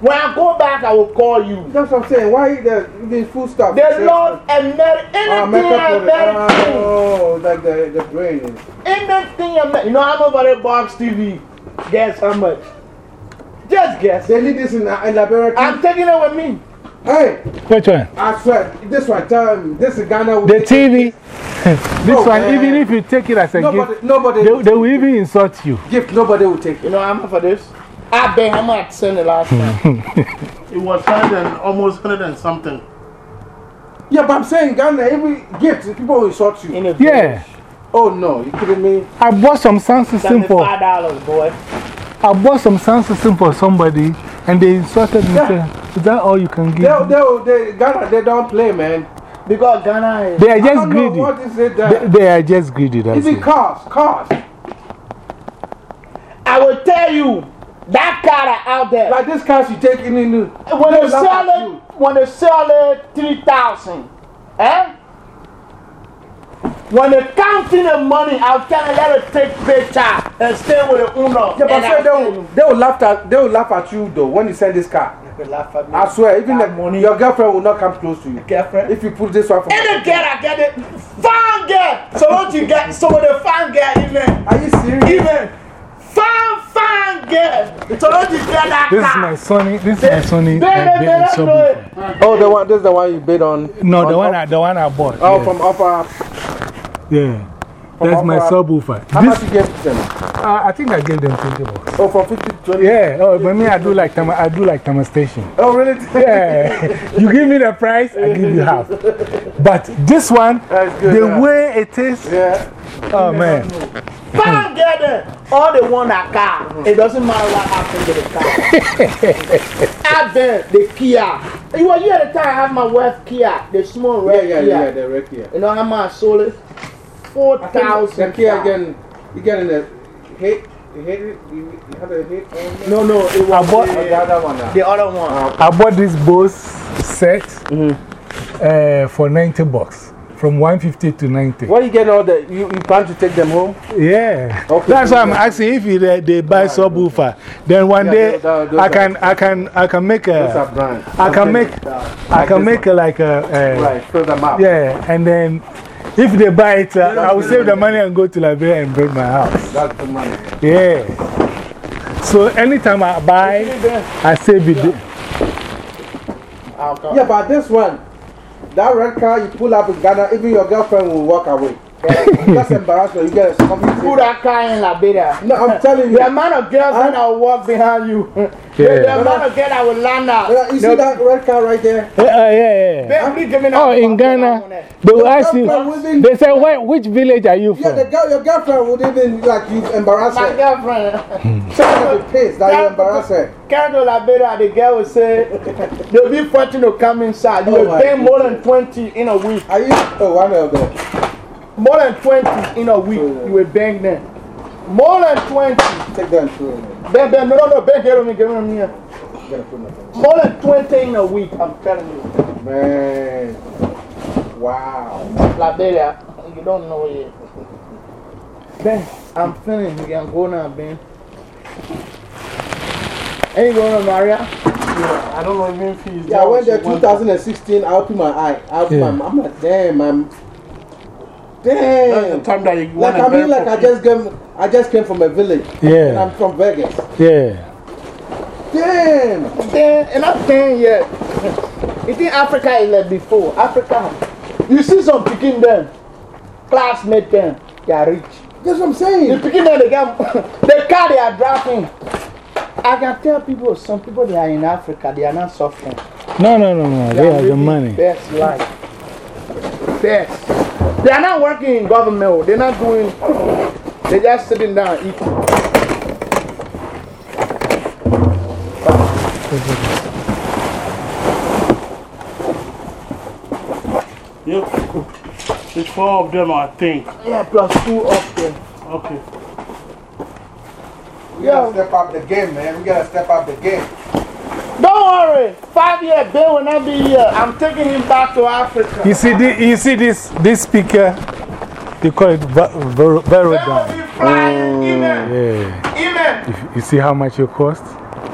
Speaker 1: When I go back, I will call you.
Speaker 2: That's what I'm saying. Why eat the eating food stuff?
Speaker 1: They love American,
Speaker 2: Ah,
Speaker 1: anything
Speaker 2: makeup for the,
Speaker 1: American.
Speaker 2: oh, like the, the brain is.
Speaker 1: Anything American. You know how much for that box TV? Guess how much? Just guess.
Speaker 2: They need this in, in Liberia.
Speaker 1: I'm taking it with me.
Speaker 2: Hey,
Speaker 3: Which one?
Speaker 2: I swear, this one, tell me, this is Ghana.
Speaker 3: The TV. this
Speaker 2: Oh,
Speaker 3: one,
Speaker 2: man.
Speaker 3: even if you take it as a
Speaker 2: Nobody,
Speaker 3: gift,
Speaker 2: nobody,
Speaker 3: they, they will even insult you.
Speaker 2: gift, nobody will take
Speaker 1: You know I'm for this? I bet how much I sent it last time.
Speaker 6: It was 100 and almost 100 and something.
Speaker 2: Yeah, but I'm saying Ghana, every gift, people will insult you.
Speaker 1: In a
Speaker 3: Yeah.
Speaker 2: Oh no, you kidding me?
Speaker 3: I bought some sound system for,
Speaker 1: $75, boy.
Speaker 3: I bought some sound system for somebody and they insulted me.
Speaker 2: Yeah.
Speaker 3: Say, Is that all you can give?
Speaker 2: They, they, they, Ghana, they don't play, man.
Speaker 1: Because Ghana is.
Speaker 3: They are
Speaker 2: I
Speaker 3: just
Speaker 2: don't know
Speaker 3: greedy.
Speaker 2: what is it
Speaker 3: They,
Speaker 2: that?
Speaker 3: they are just greedy. That's
Speaker 2: Even
Speaker 3: it.
Speaker 2: cars, cars.
Speaker 1: I will tell you, that car out there.
Speaker 2: Like this cars you take in, in
Speaker 1: when they sell it, when they sell it 3,000, eh? When they counting the money, I'll tell them let it take picture and stay with the owner.
Speaker 2: Yeah, but sir, they will, they will laugh at they will laugh at you though when you send this car.
Speaker 1: They laugh at me.
Speaker 2: I swear, even
Speaker 1: That
Speaker 2: the,
Speaker 1: money.
Speaker 2: your girlfriend will not come close to you.
Speaker 1: girlfriend.
Speaker 2: If you put this one for
Speaker 1: Any girl I get it, fine girl. So don't you get some of the fine girl even,
Speaker 2: Are you serious?
Speaker 1: even fine fine girl. You get that
Speaker 3: This is my Sony. This is my
Speaker 1: it.
Speaker 2: Oh, the one. This is the one you bid on.
Speaker 3: No,
Speaker 2: on
Speaker 3: the one, I, the one I bought.
Speaker 2: Oh,
Speaker 3: yeah.
Speaker 2: from offer.
Speaker 3: yeah. That's my subwoofer.
Speaker 2: How
Speaker 3: This,
Speaker 2: much you gave them?
Speaker 3: uh, I think I gave them 20 bucks.
Speaker 2: Oh, from 50 to 20.
Speaker 3: Yeah, oh, but me, I do like Tama, I do like Tama Station.
Speaker 2: Oh, really?
Speaker 3: Yeah, you give me the price, I give you half. But this one,
Speaker 2: good,
Speaker 3: the
Speaker 2: yeah.
Speaker 3: way it is,
Speaker 2: Yeah.
Speaker 3: oh man.
Speaker 1: Fine girl there. All they want a car. It doesn't matter what happened to the car. Out there, the Kia. You were here at the time I have my wife Kia, the small
Speaker 2: Yeah,
Speaker 1: red
Speaker 2: yeah,
Speaker 1: Kia.
Speaker 2: yeah, the wreck here.
Speaker 1: You know how much I sold it? Four
Speaker 2: I think
Speaker 1: thousand.
Speaker 2: The Kia again, you a hit, you hit it, you, you have a it?
Speaker 1: No, no, it was
Speaker 3: I bought-
Speaker 2: the
Speaker 1: the,
Speaker 2: other one now.
Speaker 1: the other one.
Speaker 3: I bought this Bose set uh, for 90 bucks. From 150 to 90.
Speaker 2: Where you getting all the, you, you plan to take them home?
Speaker 3: Yeah.
Speaker 2: Okay,
Speaker 3: That's
Speaker 2: so
Speaker 3: why I'm
Speaker 2: that-
Speaker 3: asking if you, they, they buy subwoofer. Then one
Speaker 2: Yeah,
Speaker 3: day
Speaker 2: those are- those
Speaker 3: I can, I can, I can make
Speaker 2: Those are
Speaker 3: a. I can make, I can make like a, a
Speaker 2: Right, fill them up.
Speaker 3: yeah. And then if they buy it, uh, I will save the money and go to Liberia and build my house.
Speaker 2: That's the money.
Speaker 3: Yeah. So anytime I buy, I save it.
Speaker 2: Yeah, but this one, that red car you pull up in Ghana, even your girlfriend will walk away. That's embarrassment. You get a something.
Speaker 1: Put that car in Liberia.
Speaker 2: No, I'm telling you.
Speaker 1: The amount of girls that will walk behind you. The,
Speaker 3: Yeah.
Speaker 1: the amount of girls that will land out.
Speaker 2: Yeah, You see that red car right there?
Speaker 3: Uh, yeah, yeah.
Speaker 1: Babe, please give me that
Speaker 3: Oh, in. Ghana, they will ask you, they say, Where, which village are you
Speaker 2: Yeah, the
Speaker 3: from?
Speaker 2: girl, your girlfriend would even like you embarrass
Speaker 1: My
Speaker 2: her.
Speaker 1: girlfriend.
Speaker 2: She's gonna be pissed that you embarrass her.
Speaker 1: Can't go Liberia, the girl will say, they'll be fighting to come inside. You
Speaker 2: Oh
Speaker 1: will
Speaker 2: my
Speaker 1: pay more than 20 in a week.
Speaker 2: Are you? Oh, one of them.
Speaker 1: More than 20 in a week. You will bang them. More than 20.
Speaker 2: Take them through. man.
Speaker 1: Ben, Ben, no, no, no, Ben, get on me, get on me here.
Speaker 2: You gotta put them
Speaker 1: More than 20 in a week, I'm telling you.
Speaker 2: Man. Wow.
Speaker 1: Liberia, you don't know it. Ben, I'm finished. You can go now, Ben. Ain't going to Maria?
Speaker 6: Yeah, I don't know even if he's
Speaker 2: Yeah, I went there 2016. I opened my eye. I opened
Speaker 3: Yeah.
Speaker 2: my, I'm like, damn, I'm.
Speaker 6: That's the
Speaker 2: Damn.
Speaker 6: time that you
Speaker 2: Like, I mean, like, I just came, I just came from a village. And
Speaker 3: Yeah,
Speaker 2: I'm from Vegas.
Speaker 3: yeah.
Speaker 2: Damn.
Speaker 1: Ten, and not 10 yet. You think Africa is like before? Africa, you see some picking them, classmate them, they are rich.
Speaker 2: That's what I'm
Speaker 1: The
Speaker 2: saying.
Speaker 1: picking them, they get, the car they are driving. I can tell people, some people they are in Africa, they are not suffering.
Speaker 3: No, no, no, no. They
Speaker 1: are
Speaker 3: have the money.
Speaker 1: Best life. Best. They are not working in government, oh. they're not doing, they're just sitting down eating.
Speaker 6: Yep. It's four of them, I think.
Speaker 1: Yeah, plus two up there.
Speaker 6: Okay.
Speaker 2: We gotta step up the game, man. We gotta step up the game.
Speaker 1: Worry, five years, Ben will not be here. I'm taking him back to Africa.
Speaker 3: You see, the, you see this, this speaker, they call it Ver- Ver-
Speaker 1: amen,
Speaker 3: Yeah.
Speaker 1: amen.
Speaker 3: You see how much it cost?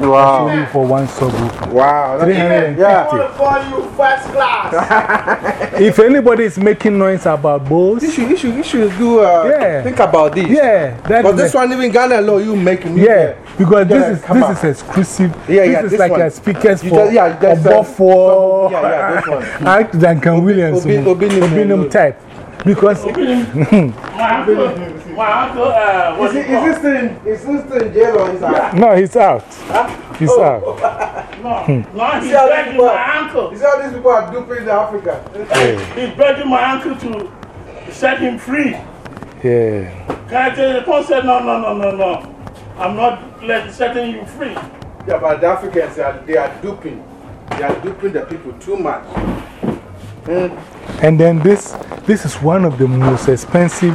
Speaker 2: Wow.
Speaker 3: Only for one subwoofer.
Speaker 2: Wow. that's-
Speaker 3: 350.
Speaker 1: I want to call you first class.
Speaker 3: If anybody is making noise about
Speaker 2: You
Speaker 3: Bose,
Speaker 2: should, you should, you should do, uh,
Speaker 3: Yeah.
Speaker 2: think about this.
Speaker 3: yeah, that
Speaker 2: But
Speaker 3: is
Speaker 2: this one, even Ghana law, you making me.
Speaker 3: Yeah, because
Speaker 2: Yeah,
Speaker 3: this is this
Speaker 2: on.
Speaker 3: is exclusive.
Speaker 2: Yeah, yeah,
Speaker 3: This is
Speaker 2: this
Speaker 3: like
Speaker 2: one.
Speaker 3: a speakers
Speaker 2: You
Speaker 3: for
Speaker 2: just- yeah, just, uh,
Speaker 3: above for
Speaker 2: yeah, yeah, this one.
Speaker 3: Act Duncan Williams,
Speaker 2: Obi-
Speaker 3: um,
Speaker 2: Obinum,
Speaker 3: Obinum
Speaker 2: uh,
Speaker 3: type. Because
Speaker 6: My uncle, my uncle, uh,
Speaker 2: Is, he, is, this still in, is this still in jail or is that?
Speaker 3: no, he's out. He's
Speaker 2: Oh.
Speaker 3: out.
Speaker 6: No, no, he's
Speaker 2: See how
Speaker 6: begging
Speaker 2: people-
Speaker 6: my uncle.
Speaker 2: You see how these people are duping in Africa?
Speaker 6: He's begging my uncle to set him free.
Speaker 3: Yeah.
Speaker 6: Can I tell you, the phone said, no, no, no, no, no. I'm not let, setting you free.
Speaker 2: Yeah, but the Africans, are, they are duping. They They are duping the people too much.
Speaker 3: And then this, this is one of the most expensive,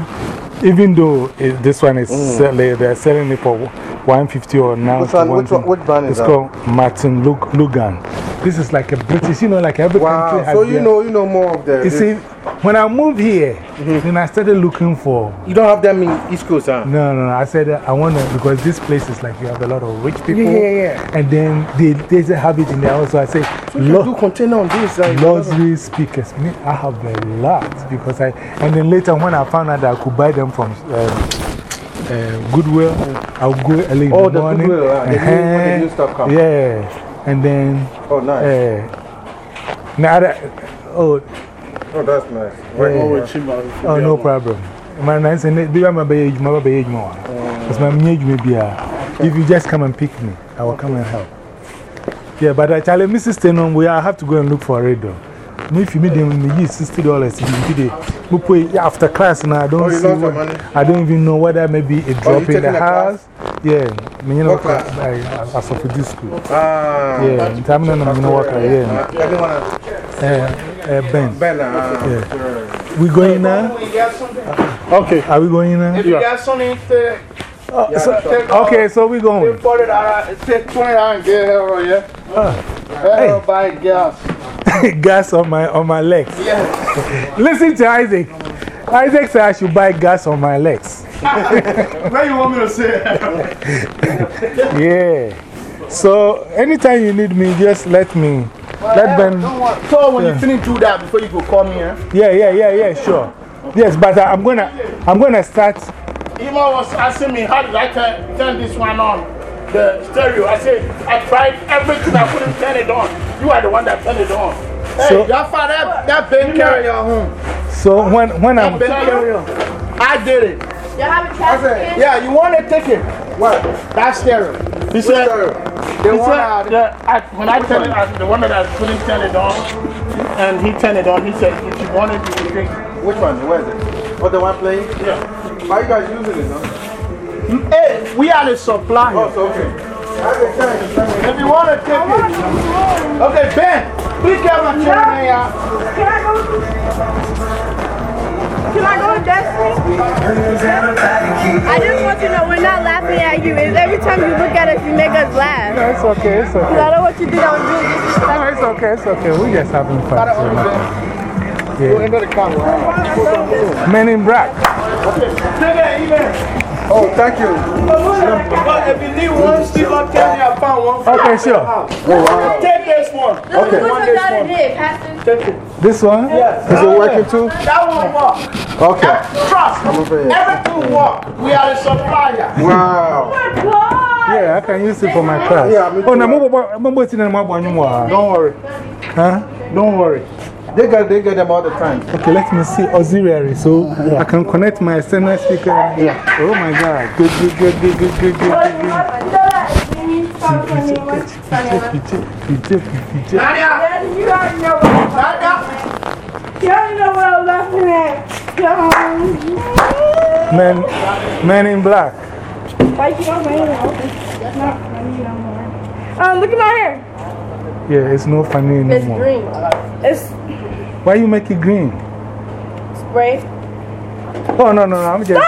Speaker 3: even though it, this one is selling, they're selling it for 150 or now.
Speaker 2: Mm. Which one- which one- which brand is
Speaker 3: It's
Speaker 2: that?
Speaker 3: called Martin Lug Lugan. This is like a British, you know, like every country
Speaker 2: Wow.
Speaker 3: has
Speaker 2: So you
Speaker 3: their-
Speaker 2: know, you know more of the.
Speaker 3: You see, when I moved here,
Speaker 2: Mm-hmm.
Speaker 3: then I started looking for.
Speaker 2: you don't have them in East Coast, huh?
Speaker 3: No, no, no. I said uh, I want to, because this place is like you have a lot of rich people.
Speaker 2: yeah, yeah. yeah.
Speaker 3: And then they, they just have it in there also. I say,
Speaker 2: You can do container on this. Uh,
Speaker 3: luxury speakers. I have a lot because I, and then later when I found out that I could buy them from um, uh, Goodwill, I'll go early in
Speaker 2: Oh,
Speaker 3: the
Speaker 2: the
Speaker 3: morning.
Speaker 2: Goodwill, uh, the new- the new
Speaker 3: Uh-huh.
Speaker 2: stuff comes.
Speaker 3: Yeah. And then,
Speaker 2: Oh, nice.
Speaker 3: uh, now that, oh,
Speaker 2: oh, that's nice.
Speaker 3: Yeah.
Speaker 6: Oh, Chima, if you
Speaker 3: Oh, no
Speaker 6: one.
Speaker 3: problem. My nice and be my age, my baby, more. Because my age may be If you just come and pick me, I will come and help. Yeah, but I tell you, Mrs. Tenon, we I have to go and look for a radio. Me, if you meet them, me use $60. If you did, we pay after class now. I don't
Speaker 2: Oh,
Speaker 3: see what-? I don't even know whether maybe a drop in the house. Yeah, me, you know,
Speaker 2: What class?
Speaker 3: I, I, as of this school.
Speaker 2: Ah.
Speaker 3: Yeah, in time, I'm going to work. Yeah,
Speaker 2: Uh,
Speaker 3: uh, uh, Ben.
Speaker 2: Ben, uh,
Speaker 3: Yeah. We going now? Okay. Are we going now?
Speaker 6: If you got something,
Speaker 3: Oh, so-
Speaker 6: take all-
Speaker 3: okay, so we going.
Speaker 6: Take $40, take $20 and get hell, yeah?
Speaker 3: Ah.
Speaker 6: Hell, buy gas.
Speaker 3: gas on my, on my legs.
Speaker 6: Yeah.
Speaker 3: Listen to Isaac. Isaac said I should buy gas on my legs.
Speaker 6: Where you want me to say?
Speaker 3: Yeah. So, anytime you need me, just let me. Let Ben.
Speaker 1: So when
Speaker 3: Yeah.
Speaker 1: you finish do that before you go call me, eh?
Speaker 3: Yeah, yeah, yeah, yeah, sure. Yes, but I, I'm gonna, I'm gonna start.
Speaker 6: Ima was asking me, how did I turn, turn this one on? The stereo. I said, I tried everything, I couldn't turn it on. You are the one that turned it on.
Speaker 1: Hey,
Speaker 3: So-
Speaker 1: y'all find that, that Ben carrier home.
Speaker 3: So, when, when I'm.
Speaker 1: Ben carrier. I did it.
Speaker 4: You have a trash can?
Speaker 1: Yeah, you want to take it? What? That stereo.
Speaker 6: He said,
Speaker 1: The
Speaker 6: he
Speaker 1: one
Speaker 6: said
Speaker 1: out.
Speaker 6: the, I, when I turned it, I, the one that I couldn't turn it on, and he turned it on, he said, if you wanted, you could drink.
Speaker 2: which one? Where is it? Oh, the one playing?
Speaker 6: Yeah.
Speaker 2: Why you guys using it, no?
Speaker 1: Hey, we are the supplier.
Speaker 2: Oh, okay.
Speaker 1: If you want to take it. Okay, Ben, please get my chair here.
Speaker 5: Can I go? Can I go to Destiny?
Speaker 4: I just want you to know we're not laughing at you. It's every time you look at us, you make us laugh.
Speaker 3: No, it's okay, it's
Speaker 4: Because I
Speaker 3: okay.
Speaker 4: know what you did that was really disrespectful.
Speaker 3: No, it's okay, it's okay. We're just having fun.
Speaker 1: Got it
Speaker 3: so
Speaker 1: on
Speaker 3: nothing. Yeah.
Speaker 1: the camera.
Speaker 3: Men in black.
Speaker 1: Take it, even.
Speaker 2: Oh, thank you.
Speaker 1: But if you need one, Steve, I'll tell you I found one. for
Speaker 3: Okay, sure.
Speaker 1: Take this one.
Speaker 4: This is what you gotta do, Pastor.
Speaker 1: Take it.
Speaker 3: This one?
Speaker 2: Is it working too?
Speaker 1: That one walk.
Speaker 2: Okay.
Speaker 1: Trust.
Speaker 2: over here.
Speaker 1: Everything walk. We are the supplier.
Speaker 2: Wow.
Speaker 3: Yeah, I can use it for my class.
Speaker 2: Yeah,
Speaker 3: Oh, no, I'm going to Huh?
Speaker 1: Don't worry. Don't worry.
Speaker 2: They get, they get them all the time.
Speaker 3: Okay, let me see auxiliary so I can connect my external speaker. Yeah. Oh my God. Good, good, good, good, good, good, good, good. good.
Speaker 1: Nadia.
Speaker 5: You already know what
Speaker 1: Nadia.
Speaker 5: you already know what I was laughing at. Yo.
Speaker 3: Men, men in black.
Speaker 5: Why you want my hair open? It's not funny no more. Um, look at my hair.
Speaker 3: Yeah, it's no funny anymore.
Speaker 4: It's green.
Speaker 5: It's
Speaker 3: Why you make it green?
Speaker 4: Spray.
Speaker 3: Oh, no, no, no. I'm just.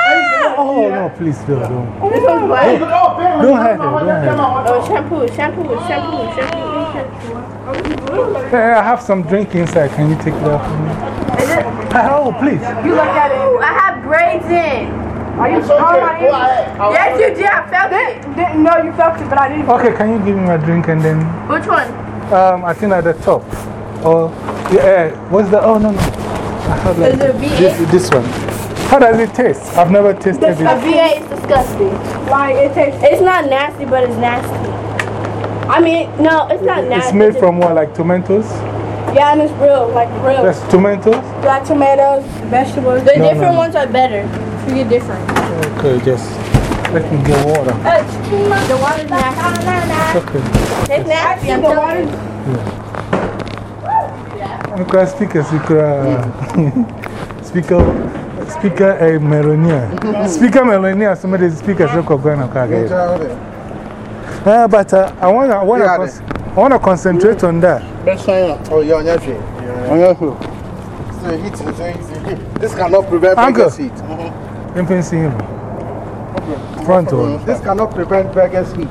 Speaker 3: Oh, no, please don't. don't.
Speaker 4: Oh, this one's black.
Speaker 1: Oh, Ben.
Speaker 3: Don't hide it. Don't hide
Speaker 4: Oh, shampoo, shampoo, shampoo, shampoo, shampoo.
Speaker 3: it. Hey, I have some drink inside. Can you take it out for me? Oh, please.
Speaker 4: You look at it. I have braids in.
Speaker 5: Are you
Speaker 1: It's okay. Go
Speaker 4: Yes, you did. I felt it.
Speaker 5: Didn't know you felt it, but I didn't.
Speaker 3: Okay, can you give me my drink and then.
Speaker 4: Which one?
Speaker 3: Um, I think at the top. Or, yeah, what's the. Oh, no, no. I have like
Speaker 4: Is it V8?
Speaker 3: this, this one. How does it taste? I've never tasted
Speaker 4: A
Speaker 3: it.
Speaker 4: V8 is disgusting.
Speaker 5: Like, it tastes.
Speaker 4: It's not nasty, but it's nasty. I mean, no, it's not nasty.
Speaker 3: It's made from what, like tomatoes?
Speaker 5: Yeah, and it's real, like real.
Speaker 3: That's tomatoes?
Speaker 5: Black tomatoes, vegetables.
Speaker 4: The
Speaker 3: No, no,
Speaker 4: different
Speaker 3: no.
Speaker 4: ones are better. You get different.
Speaker 3: Okay, just let me get water.
Speaker 4: The water's nasty.
Speaker 3: Okay.
Speaker 4: It's nasty. I'm
Speaker 5: The
Speaker 4: telling you.
Speaker 5: water.
Speaker 3: Okay, speaker, speaker, speaker, speaker, a Melonia. Speaker Melonia, somebody speakers record going to
Speaker 2: Get
Speaker 3: Kage.
Speaker 2: out of there.
Speaker 3: Uh, but uh, I want to, I want
Speaker 2: Yeah,
Speaker 3: to, want to concentrate on that.
Speaker 6: Best sign up.
Speaker 2: Oh, yeah, on your feet.
Speaker 6: On your foot.
Speaker 2: So heat, so heat. This cannot prevent
Speaker 3: Uncle.
Speaker 2: Vegas heat.
Speaker 3: Front one.
Speaker 2: This cannot prevent Vegas heat.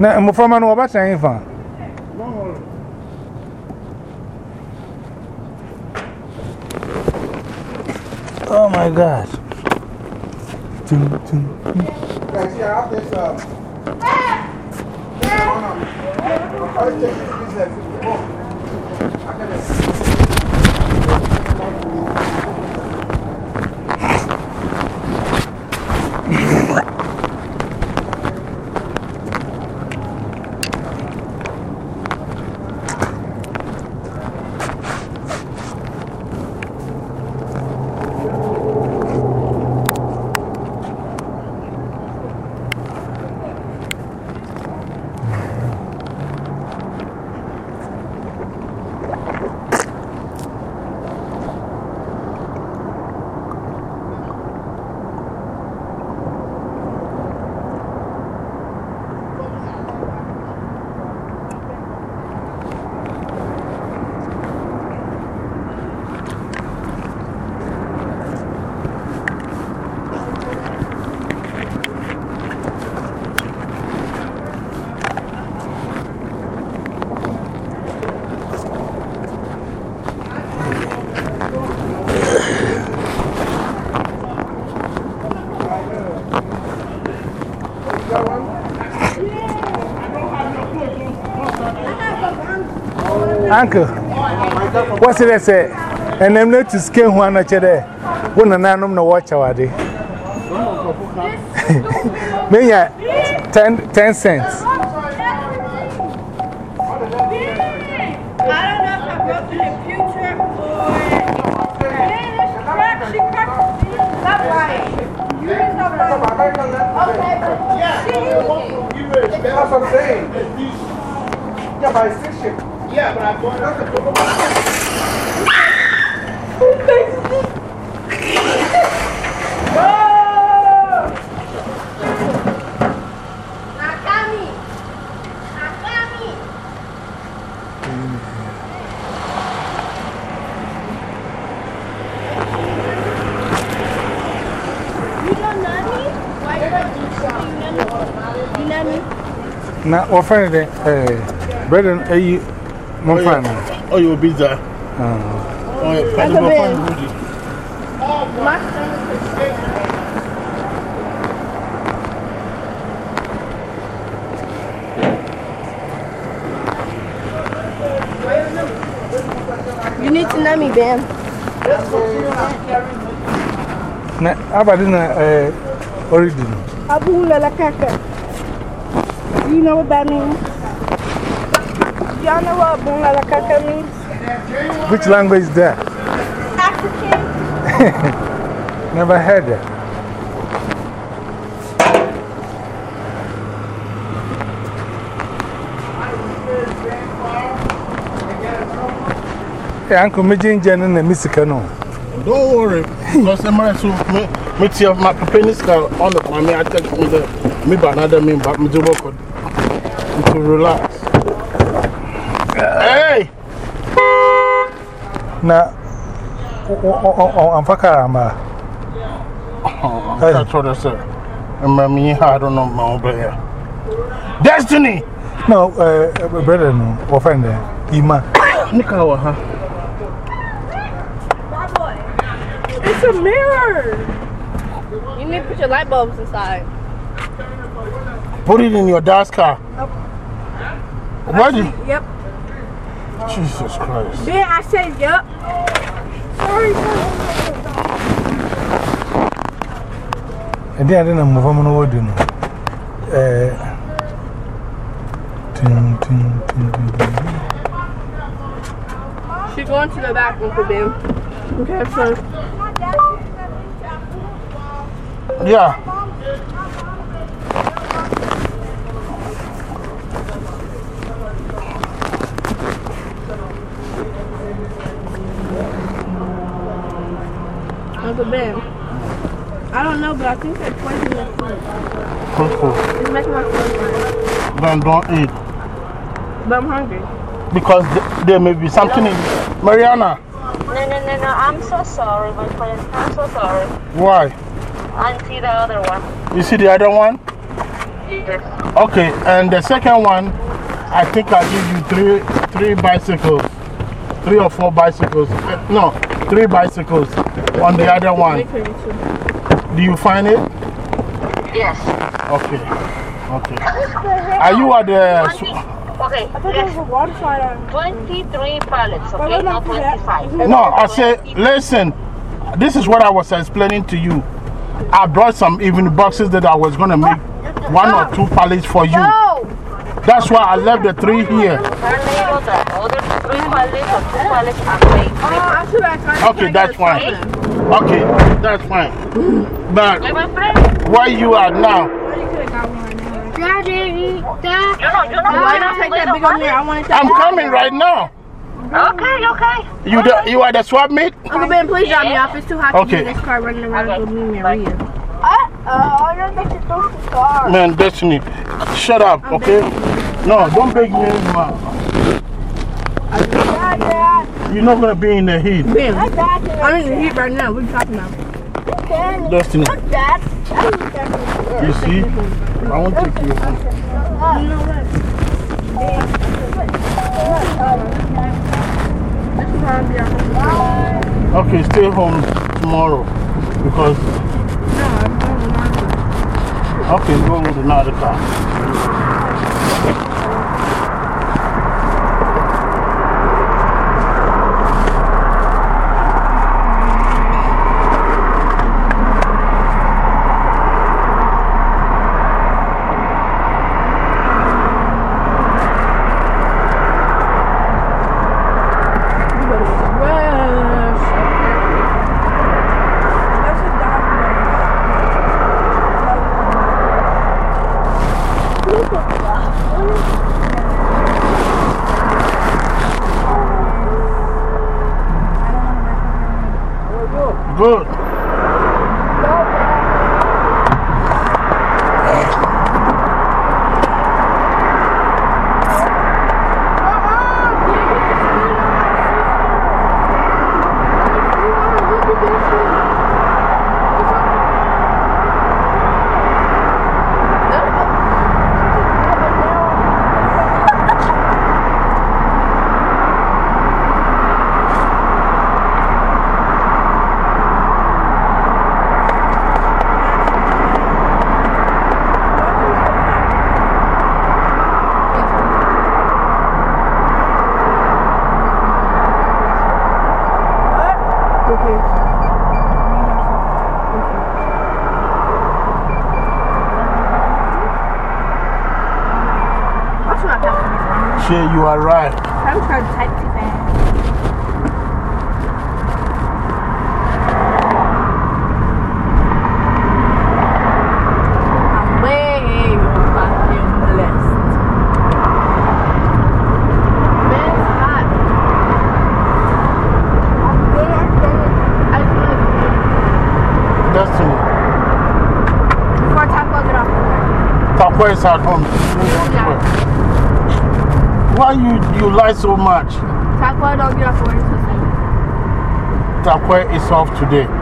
Speaker 3: Now, I'm from an over time. fan. Oh my gosh. Tum, tum.
Speaker 2: Guys, yeah, I have this. Um, I'll take this business. Oh. I can
Speaker 3: Uncle, what's it I say? And I'm not to scare one or other. One and I'm not watch our day. Maybe 10, 10 cents.
Speaker 4: I don't know if I go to the future or. Man, this crack, she cracked. Stop lying. You can stop lying. Okay, but she.
Speaker 2: That's what I'm saying. Yeah, but it's fiction.
Speaker 6: Yeah, but I'm going to
Speaker 4: Nakami. Nakami. You know Nani? Why you know You know me?
Speaker 3: Now, what friend, eh, brother, are you, my friend?
Speaker 6: Oh, you'll be there. Oh, yeah. Find
Speaker 4: Uncle
Speaker 6: my
Speaker 4: Ben.
Speaker 6: phone, Woody.
Speaker 4: My stomach is You need to know me, Bam.
Speaker 3: Now, how about in uh, origin?
Speaker 4: Abu la kaka. You know what that means?
Speaker 3: Which language is that?
Speaker 4: African.
Speaker 3: Never heard it. Yeah, Uncle Mijin Jen and the Missicano.
Speaker 6: Don't worry. Because I'm going to meet you. My pennies on the corner. I take me the me another me back me to work on. To relax.
Speaker 3: Now, I'm for Karama.
Speaker 6: That's what I said. And me, I don't know my. Destiny!
Speaker 3: No, uh, brother, no, offend Ima.
Speaker 6: Nikawa, huh?
Speaker 4: It's a mirror. You need to put your light bulbs inside.
Speaker 6: Put it in your dad's car. Why did
Speaker 4: Yep.
Speaker 6: Jesus Christ.
Speaker 4: Then I said, yep. Sorry,
Speaker 3: And then I didn't move on over tin, tin.
Speaker 4: She's going to the bathroom for Ben. Okay, so.
Speaker 6: Yeah.
Speaker 4: Uncle Ben. I don't know, but I think they're poison the food.
Speaker 6: Cool, cool.
Speaker 4: It's making my food burn.
Speaker 6: Then don't eat.
Speaker 4: But I'm hungry.
Speaker 6: Because th there may be something in. Mariana,
Speaker 7: No, no, no, no. I'm so sorry, my friend. I'm so sorry.
Speaker 6: why?
Speaker 7: I see the other one.
Speaker 6: You see the other one?
Speaker 7: Yes.
Speaker 6: Okay, and the second one, I think I give you three, three bicycles. Three or four bicycles. Eh, No, three bicycles on the other one.
Speaker 4: Wait for you too.
Speaker 6: Do you find it?
Speaker 7: Yes.
Speaker 6: Okay. Okay. Are you at the.
Speaker 7: Okay.
Speaker 4: I thought there was
Speaker 7: Yes.
Speaker 4: a water slide
Speaker 7: 23 pallets, okay? Not
Speaker 4: not for that.
Speaker 7: 25.
Speaker 6: No, I say, listen, this is what I was explaining to you. I brought some even boxes that I was going to make one or two pallets for you.
Speaker 4: No!
Speaker 6: That's why I left the three here.
Speaker 7: Her label, the other three pallets or two pallets are paid.
Speaker 4: Oh, I'm too bad. I
Speaker 6: Okay, that's fine. Okay, that's fine. But
Speaker 7: Okay, my friend?
Speaker 6: where you are now,
Speaker 4: You could have got one right now.
Speaker 5: Daddy, Dad.
Speaker 7: You know, you know
Speaker 4: Why not take that big one here? I want to take
Speaker 6: I'm coming right now.
Speaker 7: Okay, okay.
Speaker 6: You, the, you are the swap meet?
Speaker 4: Uncle Ben, please drop me off. It's too hot to
Speaker 6: Okay.
Speaker 4: be in this car running around with me and Maria.
Speaker 5: Uh, I don't think it's supposed to car.
Speaker 6: Man, Destiny, shut up, okay? No, don't beg me anymore. You're not going to be in the heat.
Speaker 4: Ben,
Speaker 5: Dad, Dad.
Speaker 4: I'm in the heat right now. What are you talking about?
Speaker 5: Dad.
Speaker 6: Destiny,
Speaker 5: Dad. Dad.
Speaker 6: you see? I won't take you.
Speaker 4: You know what? This is how I'm be out.
Speaker 6: Okay, stay home tomorrow because.
Speaker 4: No, I'm going.
Speaker 6: Okay, go with another car.
Speaker 4: Until seven.
Speaker 6: Takwa is off today.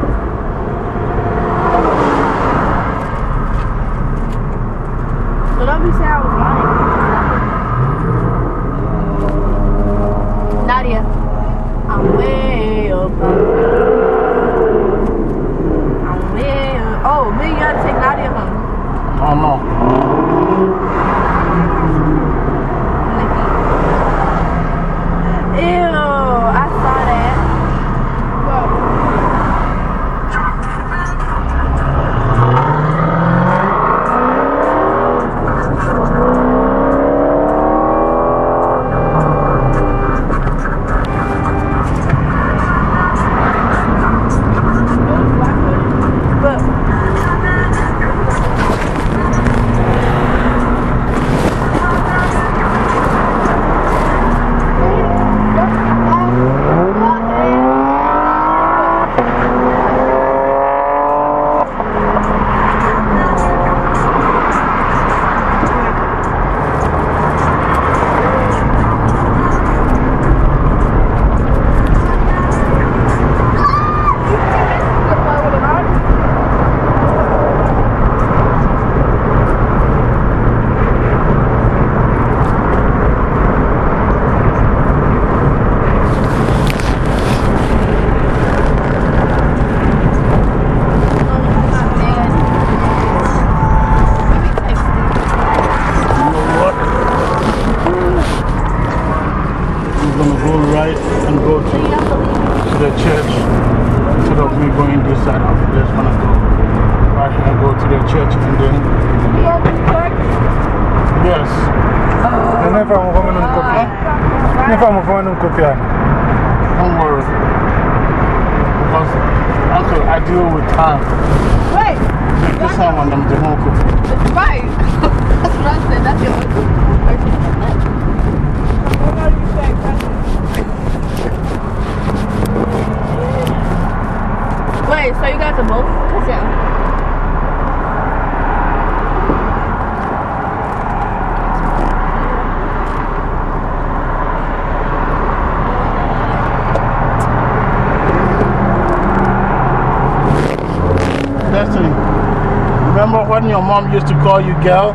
Speaker 6: To call you girl?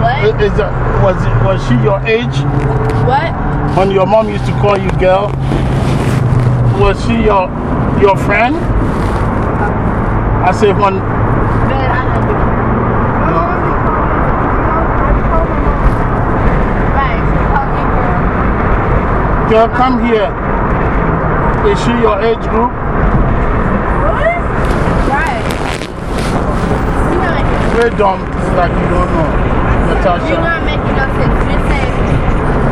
Speaker 8: What?
Speaker 6: Is, that, was, it, was she your age?
Speaker 8: What?
Speaker 6: When your mom used to call you girl, was she your, your friend? I said when,
Speaker 8: Man, I don't know. Right, she called me girl.
Speaker 6: girl, come here. Is she your age group?
Speaker 8: What? Right. You
Speaker 6: Very dumb, like you don't know. Natasha.
Speaker 8: you're not making no sense. Just say,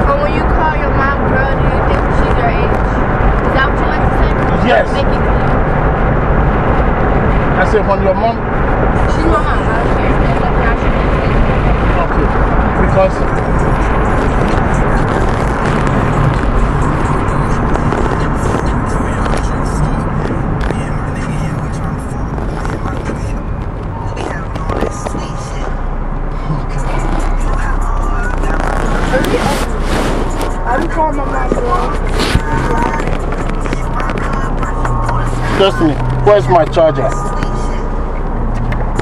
Speaker 8: oh, when you call your mom girl, do you think she's your age? Is that what you like to say?
Speaker 6: Yes.
Speaker 8: Make it clear.
Speaker 6: I said when your mom,
Speaker 8: She's my mom. I don't
Speaker 6: Destiny, where's my charger?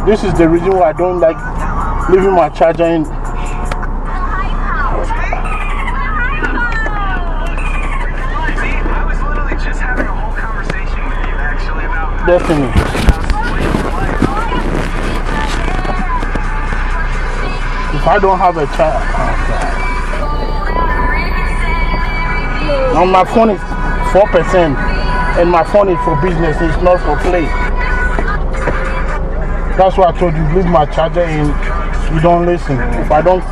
Speaker 6: This is the reason why I don't like leaving my charger in.
Speaker 7: I was literally just having a whole conversation with you, actually, about
Speaker 6: Destiny. If I don't have a charger, on my phone is 4%, and my phone is for business, it's not for play. That's why I told you, leave my charger in, you don't listen. If I don't.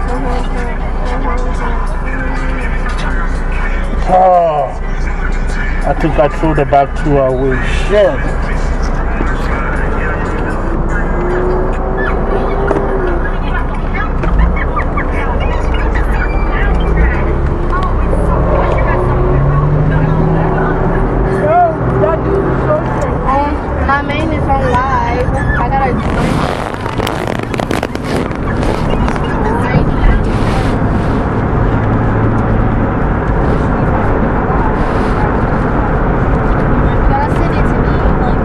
Speaker 6: Oh, I think I threw the back two away. Shit.
Speaker 8: Um, my main is on live. I gotta join.
Speaker 9: gotta send it to me. Like,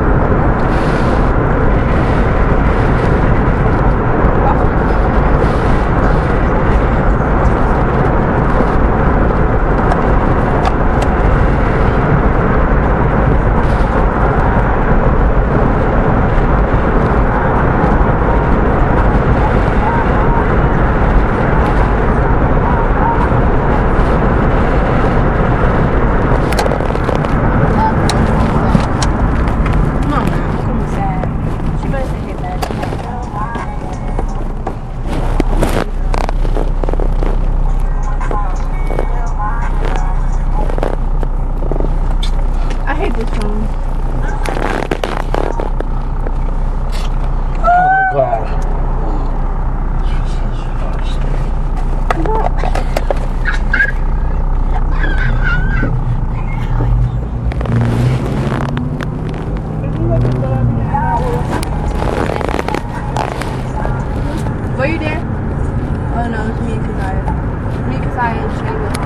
Speaker 9: come on, man. Come on, sad. She better say hey, bad.
Speaker 8: I hate this phone.
Speaker 6: Oh, God.
Speaker 8: Were you there? Oh no, it's me and Kazaya. Me, Kazaya, and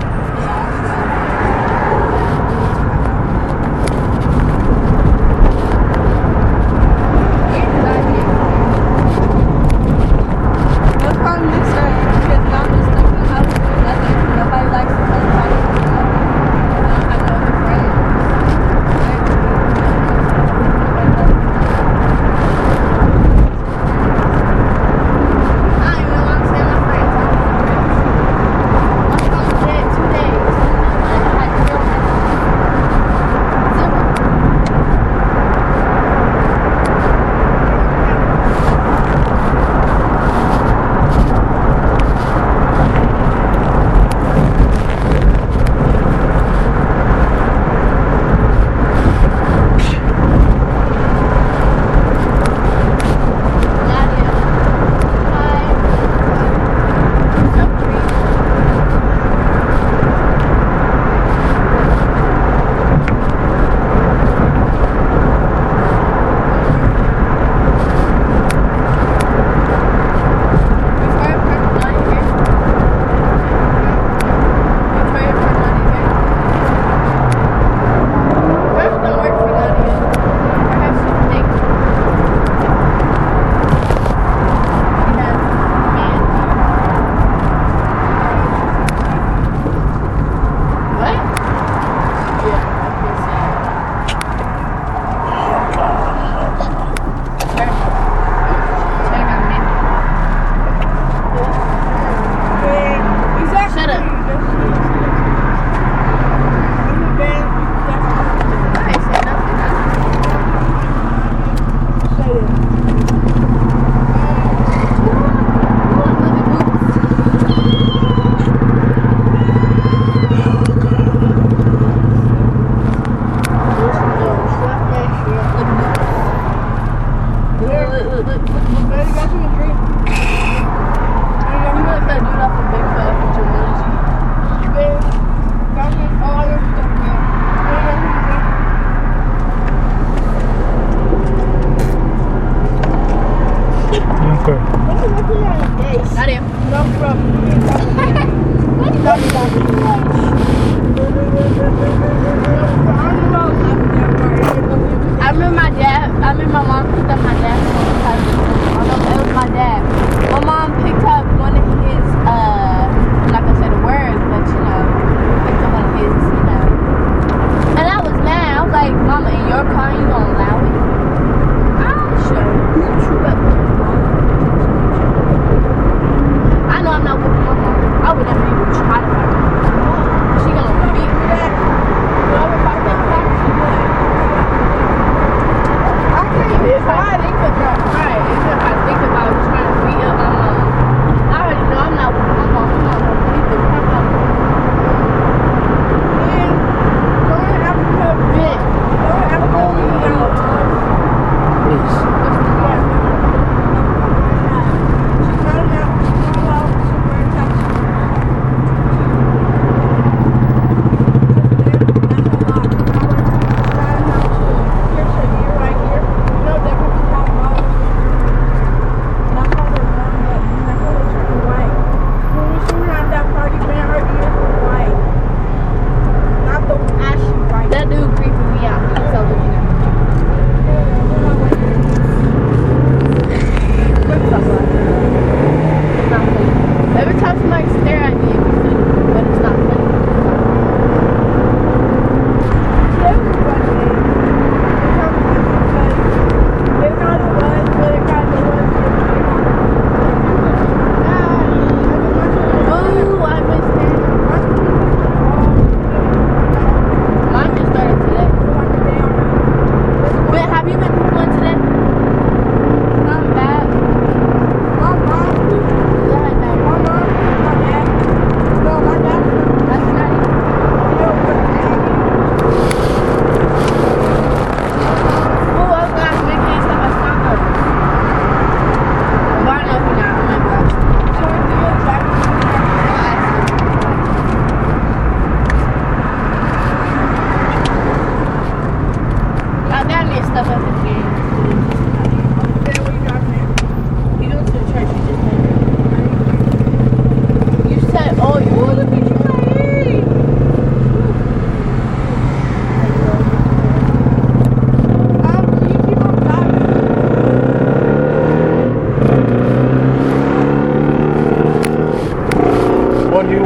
Speaker 9: me
Speaker 8: falar também.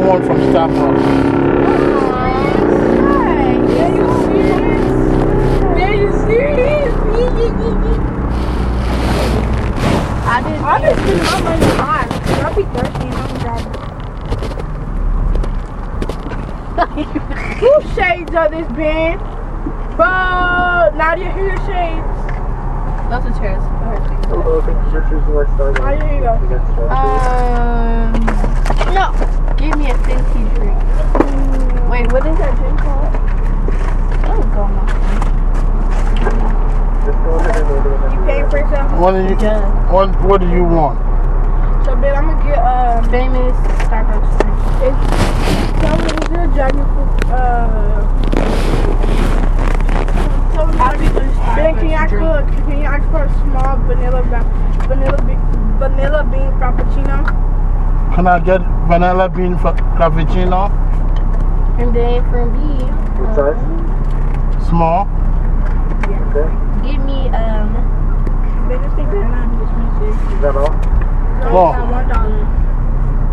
Speaker 6: What do you want from Starbucks?
Speaker 8: I didn't.
Speaker 4: I just spend my money on. I'll be thirsty and I'm driving. Whose shades are this band? Bro, Nadia, here your shades.
Speaker 8: Those are chairs.
Speaker 4: Nadia, here you go.
Speaker 8: Um, no. Give me a Fenty drink. Wait, what is that drink called? Oh, go on.
Speaker 4: You paying for yourself?
Speaker 6: What do you, what, what do you want?
Speaker 4: So, babe, I'm gonna get um.
Speaker 8: Famous Starbucks drink.
Speaker 4: It's, tell me, is there a dragon fruit? Uh. Tell me,
Speaker 8: How do you do
Speaker 4: Ben, can you ask for can you ask for a small vanilla va- vanilla vanilla bean frappuccino?
Speaker 6: Can I get vanilla bean for cappuccino?
Speaker 8: And then from B, What size?
Speaker 6: Small? Okay.
Speaker 8: Give me um.
Speaker 4: They just think they're not expensive.
Speaker 2: Is that all?
Speaker 4: No,
Speaker 6: Oh.
Speaker 4: it's not one dollar.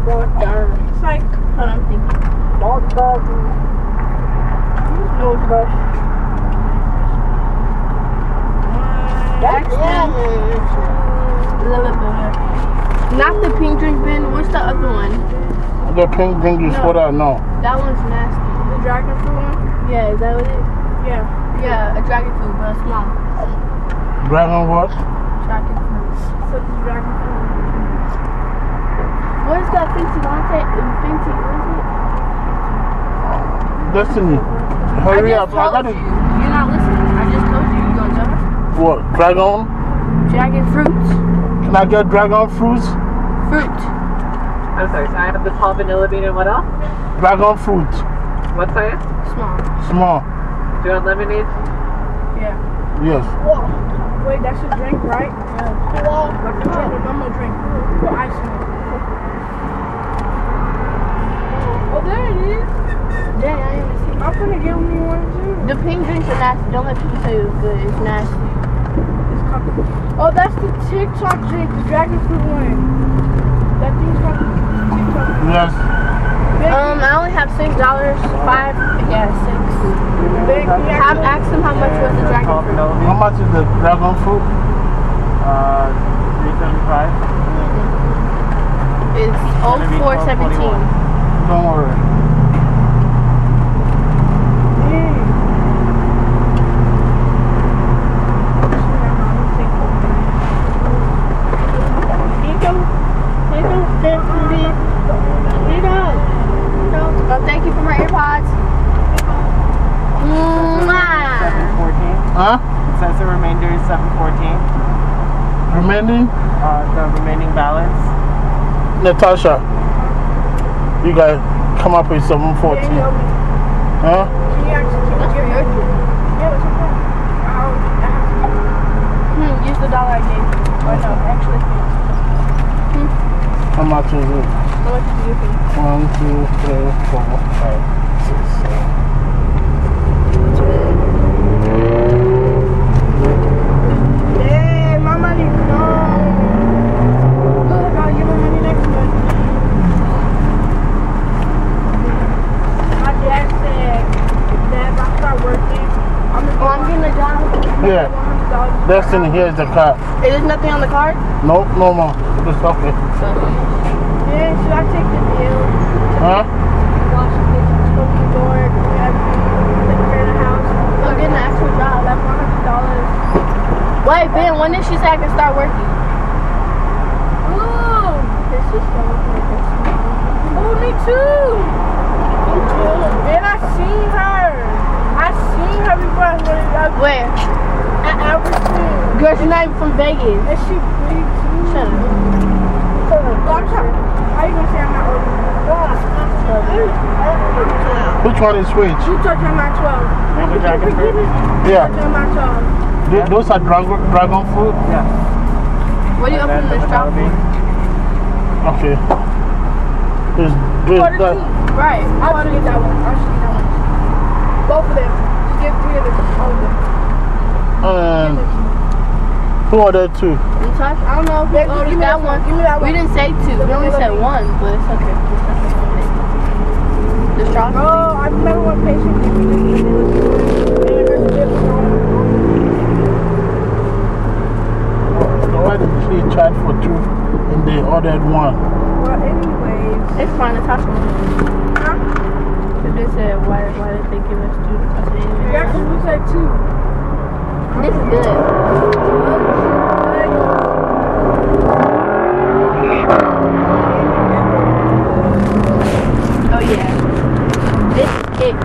Speaker 4: One dollar. It's like
Speaker 8: Hold on, I'm thinking.
Speaker 4: one dollar. Nose brush.
Speaker 8: Not the pink drink bin. What's the other one?
Speaker 6: The pink drink is what I know.
Speaker 8: That one's nasty.
Speaker 4: The dragon fruit one?
Speaker 8: Yeah, is that what it is?
Speaker 4: Yeah.
Speaker 8: Yeah, a dragon fruit, but small.
Speaker 6: Dragon what?
Speaker 8: Dragon fruit.
Speaker 4: So the dragon fruit.
Speaker 8: What is that Fenty latte? Fenty, what is it?
Speaker 6: Destiny. Hurry
Speaker 8: I
Speaker 6: up. I gotta.
Speaker 8: you. You're not listening. I just told you. You gonna jump?
Speaker 6: What? Dragon?
Speaker 8: Dragon fruit.
Speaker 6: Can I get dragon fruits?
Speaker 8: Fruit.
Speaker 7: I'm sorry, so I have the tall vanilla bean and what else?
Speaker 6: Dragon fruit.
Speaker 7: What size?
Speaker 8: Small.
Speaker 6: Small.
Speaker 7: Do you want lemonade?
Speaker 4: Yeah.
Speaker 6: Yes.
Speaker 4: Whoa. Wait, that's a drink, right? Yeah. Whoa. Like a normal drink. For ice cream. Oh, there it is.
Speaker 8: Dang, I didn't see.
Speaker 4: I'm gonna give me one too.
Speaker 8: The pink drinks are nasty. Don't let people tell you it's good. It's nasty.
Speaker 4: It's. Oh, that's the TikTok drink, the dragon fruit one. That thing's called TikTok.
Speaker 6: Yes.
Speaker 8: Um, I only have six dollars. Five. Yeah, six.
Speaker 4: Big,
Speaker 8: have asked them how much was the dragon
Speaker 2: Tall
Speaker 8: fruit.
Speaker 6: How much is the dragon fruit?
Speaker 2: Uh, 375.
Speaker 8: It's
Speaker 2: gonna
Speaker 8: 0417.
Speaker 2: 12.21.
Speaker 6: Don't worry.
Speaker 8: Oh, thank you for my earpods. Mwah.
Speaker 2: 714.
Speaker 6: Huh?
Speaker 2: It says the remainder is 714.
Speaker 6: Remaining?
Speaker 2: Uh, the remaining balance.
Speaker 6: Natasha. You guys come up with 714. Huh?
Speaker 8: For your drink. Hmm, use the dollar I gave you. Or no, actually,
Speaker 6: How much is it?
Speaker 8: how much do you think?
Speaker 6: One, two, three, four, five, six, seven.
Speaker 4: Yeah, my money gone. Good, I'll give my money next month.
Speaker 6: Next thing here is the car.
Speaker 8: Is there nothing on the card?
Speaker 6: No, no more. It's okay.
Speaker 4: Yeah, should I take the deal?
Speaker 6: Huh?
Speaker 4: Wash the dishes, open the door, do everything, take care of the house.
Speaker 8: Go get an actual job.
Speaker 4: Like one hundred dollars.
Speaker 8: Wait, Ben, when did she say I can start working?
Speaker 4: Ooh, this is so good. Oh, me too. Me too. And I seen her. I seen her before I went up
Speaker 8: Where?
Speaker 4: at Albertson.
Speaker 8: Girl, she's not even from Vegas.
Speaker 4: And she pretty too.
Speaker 8: Shut up.
Speaker 4: Watch out. How you gonna say I'm not old?
Speaker 6: Which one is which?
Speaker 4: You touch on my 12.
Speaker 6: Yeah.
Speaker 4: Touch on my 12.
Speaker 6: Th- those are dragon, dragon fruit? Yeah.
Speaker 8: What are you opening this shop for?
Speaker 6: Okay. There's, there's
Speaker 4: Quarter
Speaker 6: that.
Speaker 4: two.
Speaker 8: Right.
Speaker 4: I want to get that one. I should get that one. Both of them. Just give three of them. All of them.
Speaker 6: Um, who are there two?
Speaker 8: You touch? I don't know if we
Speaker 4: Yeah,
Speaker 8: ordered
Speaker 4: give me
Speaker 8: that
Speaker 4: that
Speaker 8: one.
Speaker 4: one. Give me that
Speaker 8: We didn't say two. We only said one, but it's okay. It's not the one. The strawberry.
Speaker 4: Oh, I remember one patient gave me this and it was good. And it was good.
Speaker 6: So why did she charge for two and they ordered one?
Speaker 4: Well, anyways.
Speaker 8: It's fine. It's awesome.
Speaker 4: Huh?
Speaker 8: Because they said, why, why did they give us two? I said, anyway.
Speaker 4: Yeah, 'cause we said two.
Speaker 8: This is good. Oh, yeah. This is it.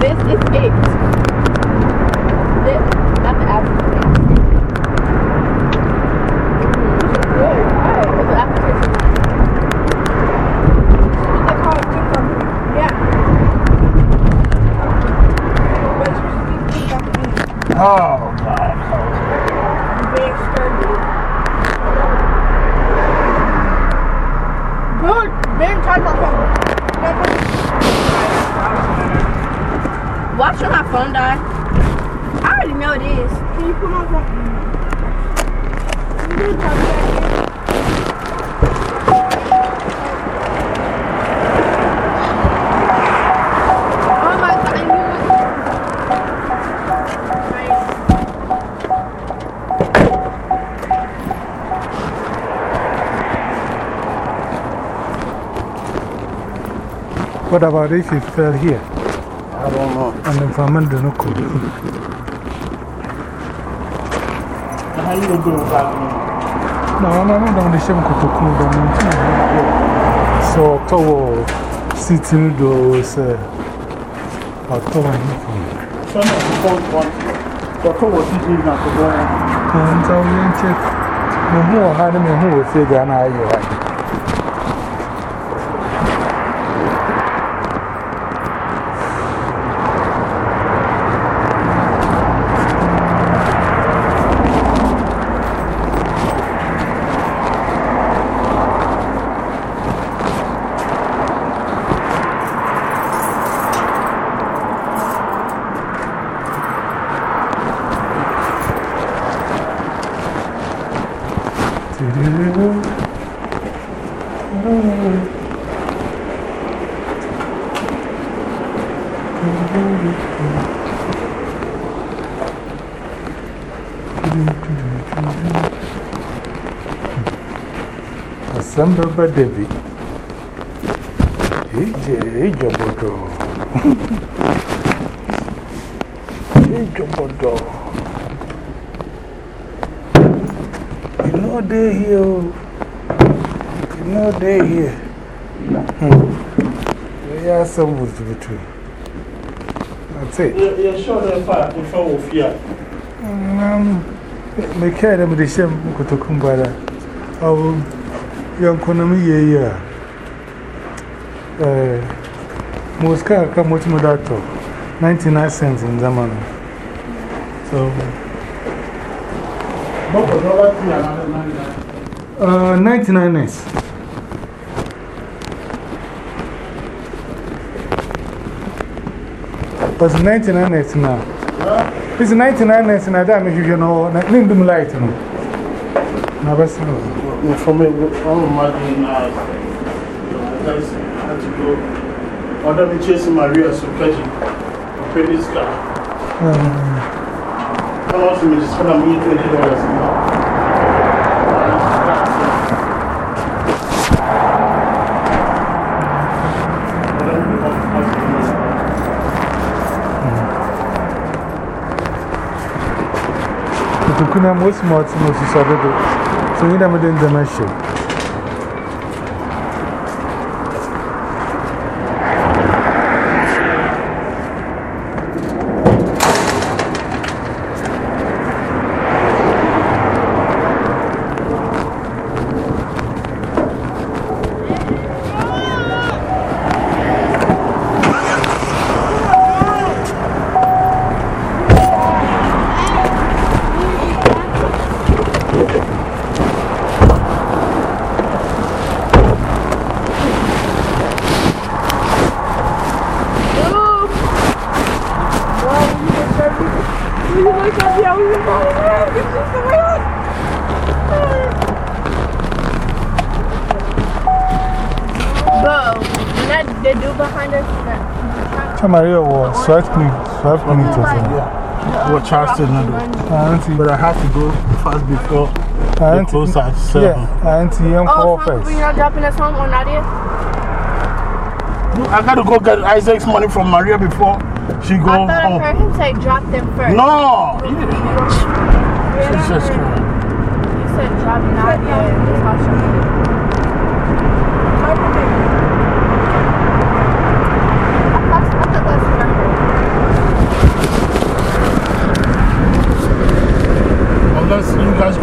Speaker 8: This is it.
Speaker 3: About if it fell here?
Speaker 6: I don't know.
Speaker 3: And the farmer do not cook.
Speaker 6: How you gonna do that?
Speaker 3: No, no, no, no, the shame could cook them. So, to sitting those October.
Speaker 6: Some of the phone want. But who was he even at the door?
Speaker 3: And we check. No more, I don't know who will figure out you are. Assemble by Debbie. Ejobodo. Ejobodo. You know they here. You know they here. Hmm. We are some wood between. That's it.
Speaker 6: You're sure that part before we fear.
Speaker 3: Um, me care them the same Kutukumbara. Oh, young Konami year. Uh, Mosca come with me that 99 cents in Zaman. So,
Speaker 6: But for dollar three another nine nine.
Speaker 3: uh, 99 cents. But 99 cents now. It's 99 cents now. That means you know, Nindum light. Now, that's no.
Speaker 6: For me, I'm imagining now. Guys, I had to go. Order me chasing Maria so catching. Pay this car.
Speaker 3: Um,
Speaker 6: Quando você me disse, quando a minha tem dólares,
Speaker 3: Kukuna most smart most is of it. So you never did the machine.
Speaker 8: Bro, and that the dude behind us, that,
Speaker 3: Maria was sweat me, sweat me to say.
Speaker 6: What Charleston, I do.
Speaker 3: Auntie,
Speaker 6: But I have to go fast before they
Speaker 3: Auntie,
Speaker 6: close at 7.
Speaker 3: yeah, Auntie, I'm
Speaker 8: oh,
Speaker 3: call
Speaker 8: so
Speaker 3: first.
Speaker 8: you're not dropping us home or Nadia?
Speaker 6: I got to go get Isaac's money from Maria before she go
Speaker 8: I thought I heard him say drop them first.
Speaker 6: No! Jesus Christ.
Speaker 8: You said drop Nadia in the house. guys